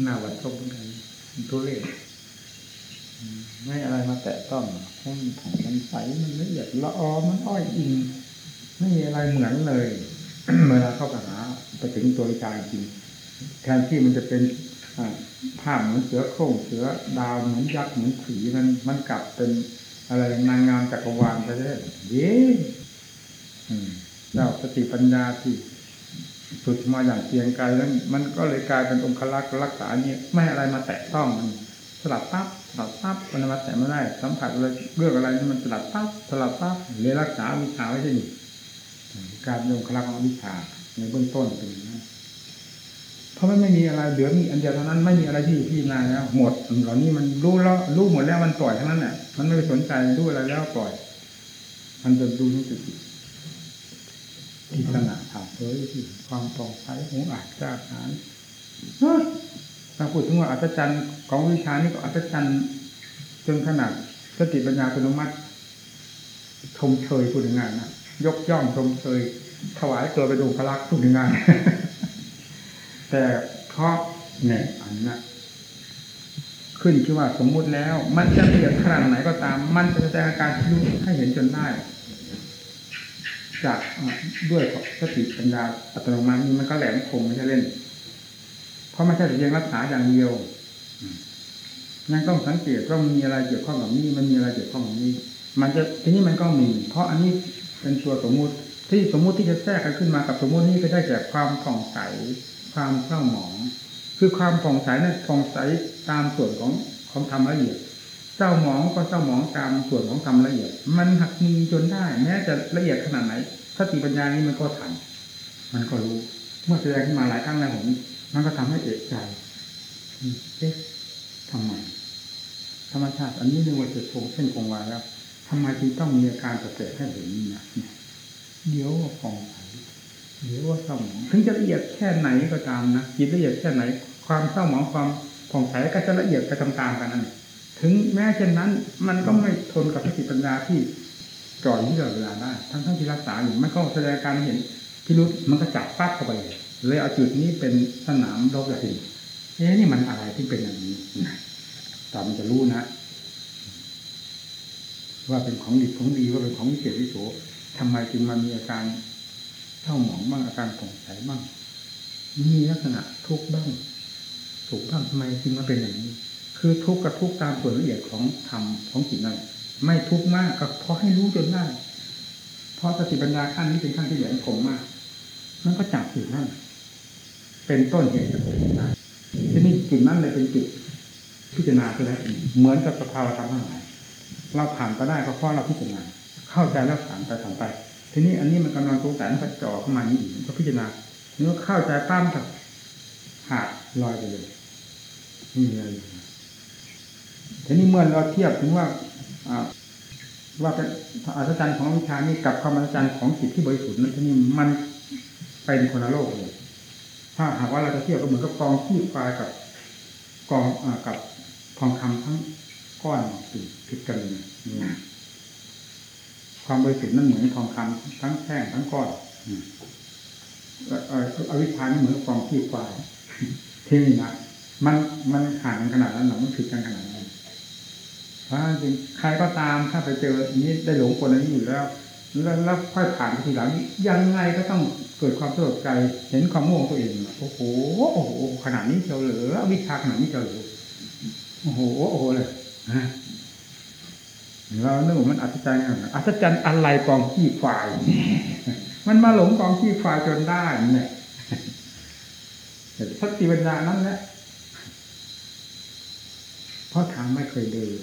หน้าวัดต้องเหมือนกันตัวเลขไม่อะไรมาแตะต้องเพราะมันผ่องมันใสมันละเอียดละออมันอ้อยอิงไม่มีอะไรเหมือนเลย เวลาเข้าไปหาไปถึงตัววิจารจริง แทนที่มันจะเป็นภาพเหมือนเสือโคร่งเสือดาวเหมือนยักษ์เหมือนผีมันมันกลับเป็นอะไรนางงามจักรวาลไปเลยเย้เจ้าสติปัญญาที่ฝึกมาอย่างเพียงกายแล้วมันก็เลยกลายเป็นองค์ลักษ์รักษาเนี่ยไม่ให้อะไรมาแตะต้องมันสลับปั๊บสลับปั๊บมันมาแตะไม่ได้ สัมผัสอะไรเรื่องอะไรนี่มันสลับปั๊บสลับปั๊บเลยรักษาวิชาไว้ที่นี่การยงคลักของวิชาในเบื้องต้นเป็นอย่างนั้น เพราะมันไม่มีอะไรเหลือมีอันเดียวเท่านั้นไม่มีอะไรที่พี่นาแล้วหมดเหล่านี้มันรู้แล้วรู้หมดแล้วมันปล่อยเทั้งนั้นแหละมันไม่ไปสนใจรู้อะไรแล้วปล่อย มันจะดูรู้สึกที่ขนาดถามเฮ้ยที่ความปลอดภัยของอาจกล้าหาญถ้าพูดถึงว่าอัศจรรย์ของวิชานี่ก็อัศจรรย์จนขนาดสติปัญญาอัตโนมัติชมเชยพูดง่ายๆนะยกย่องชมเชยถวายตัวไปดูพลักษ์พูดง่ายๆ แต่เพราะเนี่ยอันนั้นขึ้นที่อว่าสมมุติแล้ว มันจะละเอียดขนาดไหนก็ตาม มันจะแสดงอาการที่รู้ให้เห็นจนได้ จากด้วยสติปัญญาอัตโนมัตินี่มันก็แหลมคมไม่ใช่เล่น เพราะไม่ใช่เพียงรักษาอย่างเดียวยังต้องสังเกตว่ามันมีอะไรเกี่ยวข้องกับนี้มันมีอะไรเกี่ยวข้องกับนี้ มันจะทีนี้มันก็มี เพราะอันนี้เป็นตัวสมมุติ ที่สมมุติที่จะแทรกกันขึ้นมากับสมมุตินี้ก็ได้แก่ความผ่องใส ความเศร้าหมอง คือความผ่องใสนั้นผ่องใสตามส่วนของของธรรมละเอียดเศร้าหมองก็เศร้าหมองตามส่วนของธรรมละเอียด มันหักมือจนได้ แม้จะละเอียดขนาดไหนสติปัญญานี้มันก็ทันมันก็รู้ เมื่อแสดงขึ้นมาหลายครั้งแล้วผมมันก็ทำให้เอกใจเอ๊ะทำไมธรรมชาติ อันนี้เรียกว่าจะคงเส้นคงวาแล้วทำไมจึงต้องมีอาการแปลกๆให้เห็นนี่นะเดี๋ยวว่าฟองใส เดี๋ยวว่าเศร้าหมองถึงจะละเอียดแค่ไหนก็ตามนะจิตละเอียดแค่ไหน ความเศร้าหมองความผ่องใสก็จะละเอียดไปตามๆกันนั่นถึงแม้เช่นนั้น มันก็ไม่ทนกับสติปัญญาที่จ่อยที่ตลอดเวลาได้ทั้งทั้งที่รักษาอยู่ไม่ก็แสดงการเห็นพิรุษมันก็จับปั๊บเข้าไปเลยเลยเอาจุดนี้เป็นสนามรบละทีเอ๊ะนี่มันอะไรที่เป็นอย่างนี้นะตอมันจะรู้นะว่าเป็นของดีของดีว่าเป็นของวิเศษวิโสทำไมจึงมามีอาการ เท่าหมองบ้างอาการผ่องใสบ้างมีลักษณะทุกข์บ้างสุขบ้างทำไมจึงมาเป็นอย่างนี้ คือทุกข์กับทุกข์ตามส่วนละเอียดของธรรมของจิตนั่นไม่ทุกข์มากก็เพราะให้รู้จนได้เพราะสติปัญญาขั้นนี้เป็นขั้นที่แหลมคมมากมันก็จับจุดนั่นเป็นต้นเหตุได้ที่นี่จุดนั้นเลยเป็นจุดพิจารณาก็ได้วเหมือนกับสภาวะธรรมทั้งหลายเราผ่านก็ได้ก็เพราะเราพิจารณาเข้าใจแล้วผ่านไปผ่านไป ทีนี้อันนี้มันกำลังตรงแต่มันก็จ่อเข้ามานี่อีกก็พิจารณาเนื้อเข้าใจปั้มกับหาดลอยไปเลยนี่เลยทีนี้เมื่อเราเทียบถึงว่าว่าเป็นอัศจรรย์ของวิชานี้กับความอัศจรรย์ของจิตที่บริสุทธิ์นั้นทีนี่มันเป็นคนละโลกเลยถ้าหากว่าเราจะเทียบก็เหมือนกับกองขี้ปลายกับกองอกับทองคำทั้งก้อนติดผิดกันนี่ ความบริสุทธิ์นั้นเหมือนทองคำทั้งแท่งทั้งก้อนอวิชชานี่เหมือนกองขี้ปลายที่นี่นะมันมันห่างขนาดนั้นหรอมันผิดกันขนาดนั้นเพราะจริงใครก็ตามถ้าไปเจออย่างนี้ได้หลงคนนี้อยู่แล้วแล้วแล้วค่อยผ่านไปทีหลังยังไงก็ต้องเกิดความสลดใจเห็นความโง่ตัวเองโอ้โหโอ้โหขนาดนี้เชียวเหรอวิชาขนาดนี้เชียวเหรอโอ้โหโอ้โหเลยฮะ เราเนื่องมันอัศจรรย์อัศจรรย์อะไรกองขี้ควาย มันมาหลงกองขี้ควายจนได้เนี่ยสติปัญญานั้นแหละเพราะทางไม่เคยเดิน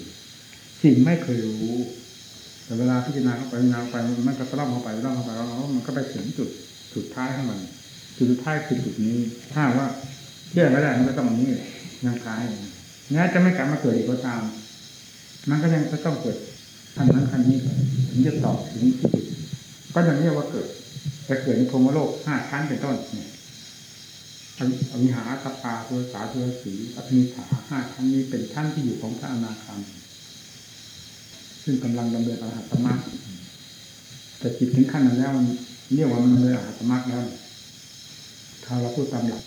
สิ่งไม่เคยรู้ แต่เวลาพิจารณาเข้าไปพิจารณาไปมันก็ล่องเข้าไปล่องเข้าไปล่องเข้าไปมันก็ไปถึงจุดจุดท้ายของมันจุดสุดท้ายคือจุดนี้ ถ้าว่าเชื่อไม่ได้มันก็ต้องนนี้ยังคล้ายแม้จะไม่กลับมาเกิดอีกก็ตาม มันก็ยังจะต้องเกิด ขั้นนั้นขั้นนี้ถึงจะตอบถึงที่จุดก็ยังเรียกว่าเกิดจะเกิดในพรมโลกห้าชั้นเป็นต้นเนี่ยอวิหาตปาตัวสาตัวสีอภินิฐาห้าชั้นนี้เป็นชั้นที่อยู่ของพระอนาคามีซึ่งกำลังดำเนินอรหัตมรรคแต่จิตถึงขั้นนั้นแล้วมันเรียกว่ามันเนินอรหัตมรรคแล้วถ้าเราพูดตามหลัก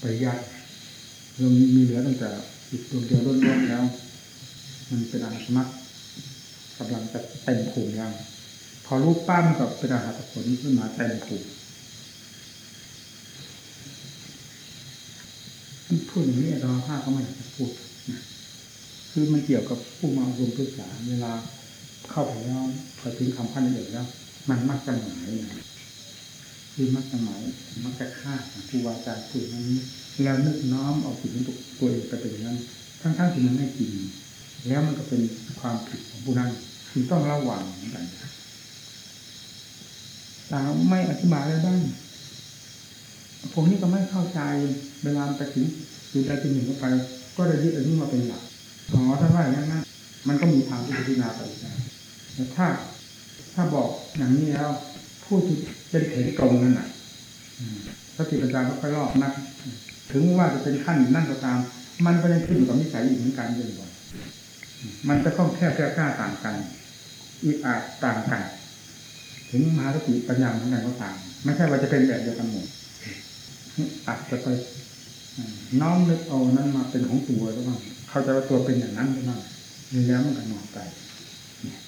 ปริยัติเรามีเหลือตั้งแต่จิตดวงเดียวล้วนๆแล้ว มันเป็นอรหัตมรรค กำลังจะเต็มภูมิแล้วพอรูปป้ามันก็เป็นอรหัตผลขึ้นมาเต็มภูมิพูดอย่างนี้เราภาพก็ไม่อยากจะพูดคือมันเกี่ยวกับผู้มาอบรมศึกษาเวลาเข้าไปแล้วพอถึงคำพันธ์ละเอียดแล้ว มันมักจะหมายนะคือมักจะหมายมักจะฆ่าครูบาอาจารย์พูดอย่างนี้ แล้วนึกน้อมเอาสิ่งตัวเองไปเป็นอย่างนั้น ทั้งๆที่มันไม่จริงแล้วมันก็เป็นความผิดของผู้นั้น คือต้องระวังเหมือนกันแต่ไม่อธิบายได้บ้างผมนี่ก็ไม่เข้าใจเวลาไปถึงจุดใดจุดหนึ่งก็ไป ก็ได้ยึดอันนี้มาเป็นหลักอ๋อถ้าว่าอย่างนั้นนะมันก็มีทางที่จะพิจารณาไปได้แต่ถ้าถ้าบอกอย่างนี้แล้วผู้ที่เป็นเถรตรงนั่นน่ะสติปัญญาก็ค่อยรอบนัก ถึงว่าจะเป็นขั้นนั่นก็ตาม มันก็ยังขึ้นอยู่กับนิสัยอีกเหมือนกันเดินบ่อยมันจะค่องแค่แค่กล้าต่างกัน อึดอัดต่างกันถึงมหาสติปัญญาเหมือนกันก็ต่ามไม่ใช่ว่าจะเป็นแบบเดียวกันหมดอาจจะไปน้อมนึกเอานั้นมาเป็นของตัวหรือเปล่าเข้าใจว่าตัวเป็นอย่างนั้นหรือเปล่ามีแล้วมันก็นอนไป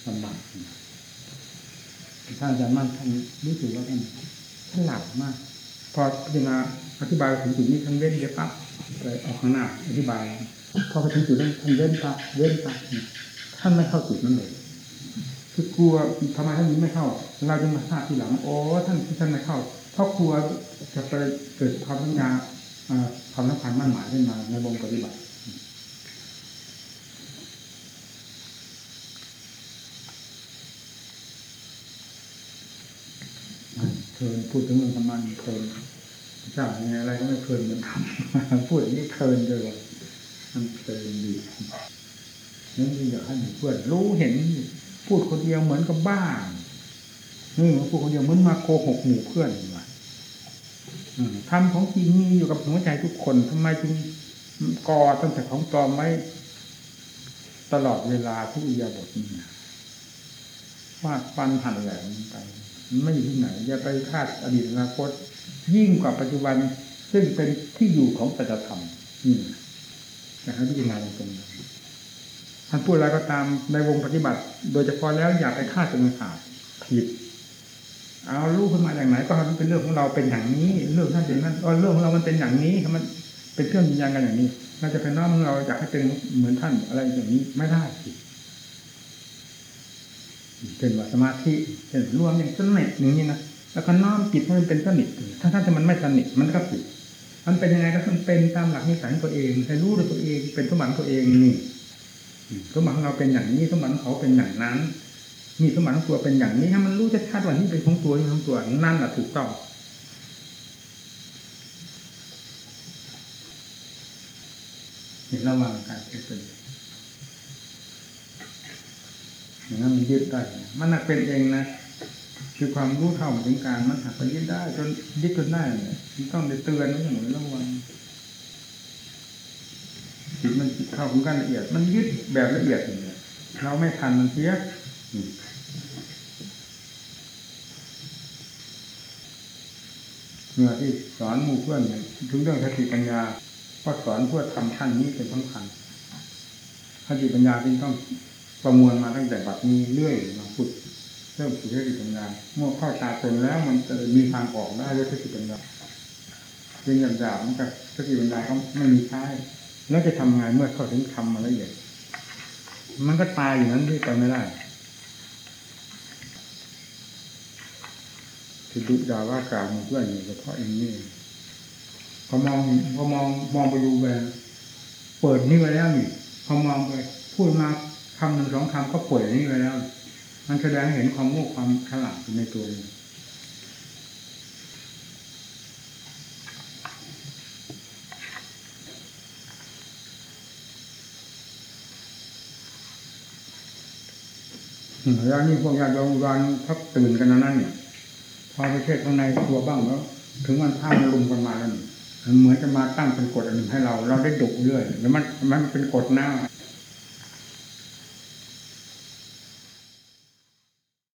ลำบากท่านอาจารย์มั่นท่านรู้สึกว่าท่านฉลาดมาก พอพิจารณาอธิบายถึงจุดนี้ท่านเว้นเดี๋ยวปั๊บไปออกข้างหน้าอธิบาย พอไปถึงจุดนั้นท่านเว้นปั๊บเว้นปั๊บท่านไม่เข้าจุดนั้นเลย คือกลัวทำไมท่านนี้ไม่เข้า เราจะมาทราบทีหลังโอ้ท่านที่ท่านไม่เข้า เพราะกลัวจะไปเกิดความสัญญาความสัมพันธ์มั่นหมายขึ้นมาในวงปฏิบัติเพลินพูดถึงเรื่องธรรมะเพลินเจ้าไงอะไรก็ไม่เพลินเหมือนทำพูดอย่างนี้เพลินเลยมันเพลินดีนั่นคืออยากให้เพื่อนรู้เห็น พูดคนเดียวเหมือนกับบ้านี่พูดคนเดียวเหมือนมาโกหกหมู่เพื่อนว่ะทำของจริงมีอยู่กับหัวใจทุกคนทำไมจึงก่อตั้งแต่ของปลอมไว้ตลอดเวลาทุกอิยาบทนี่ฟาดฟันหันแหลมไป ไม่ที่ไหนอย่าไปคาดอดีตอนาคต ยิ่งกว่าปัจจุบัน ซึ่งเป็นที่อยู่ของปัจธรรมนี่นะครับพิจารณาตรงๆ ท่านพูดอะไรก็ตามในวงปฏิบัติ โดยเฉพาะแล้วอย่าไปคาดจนขาดผิด เอาลูกขึ้นมาอย่างไหนก็มันเป็นเรื่องของเราเป็นอย่างนี้ เรื่องท่านเป็นนั่นเออเรื่องของเรามันเป็นอย่างนี้มันเป็นเครื่องยืนยันกันอย่างนี้เราจะเป็นน้องของเราอยากให้เป็นเหมือนท่านอะไรอย่างนี้ไม่ได้ผิดเป็นว่าสมาธิเป็นรวมอย่างสนิทอย่างนี้นะแล้วก็น้อมจิตให้มันเป็นสนิทถ้าท่านจะมันไม่สนิทมันก็ผิดมันเป็นยังไงก็มันเป็นตามหลักนิสัยตัวเองให้รู้ด้วยตัวเองเป็นสมบัติตัวเองนี่ สมบัติของเราเป็นอย่างนี้สมบัติของเขาเป็นอย่างนั้นนี่สมบัติของตัวเป็นอย่างนี้ให้มันรู้ชัดๆว่านี่เป็นของตัวนี่ของตัวนั่นแหละถูกต้องเห็นระว่างการเป็นอย่างนั้นมันยึดได้มันหนักเป็นเองนะคือความรู้เท่าถึงการมันหักไปยึดได้จนยึดจนได้เนี่ยมันต้องได้เตือนไว้เหมือระวัง จิตมันเข้าถึงการละเอียด มันยึดแบบละเอียดเงี้ยเราไม่ทันมันเสียเมื่อที่สอนหมู่เพื่อนเนี่ยถึงเรื่องสติปัญญาก็สอนเพื่อทำขั้นนี้เป็นสำคัญสติปัญญาที่ต้องประมวลมาตั้งแต่บัดนี้เรื่อยมาฝึกเริ่มฝึกสติปัญญาเมื่อเข้าตาตนแล้ว มันจะมีทางออกได้ด้วยสติปัญญาเป็นอย่างหยาบๆมันกับสติปัญญาก็ไม่มีใช้ แล้วจะทำไงเมื่อเข้าถึงทำมาละเอียดมันก็ตายอยู่นั้นที่ไปไม่ได้ที่ดุด่าว่ากล่าวมันเพื่อนอยู่เฉพาะเองนี่พอมองพอมองมองไปดูไปเปิดนี่ไว้แล้วนี่พอมองไปพูดมาคำหนึ่งสองคำก็เปิดนี่ไว้แล้ว มันแสดงเห็นความโง่ความฉลาดอยู่ในตัวเอง แล้วนี่พวกญาติโยมวันทักตื่นกันนะนั่นเนี่ย พอไปเทศข้างในตัวบ้างแล้ว ถึงวันท่ามันลุมกันมาแล้วเหมือนจะมาตั้งเป็นกฎอันหนึ่งให้เรา เราได้ดุเรื่อยแล้วมันมันเป็นกฎหน้า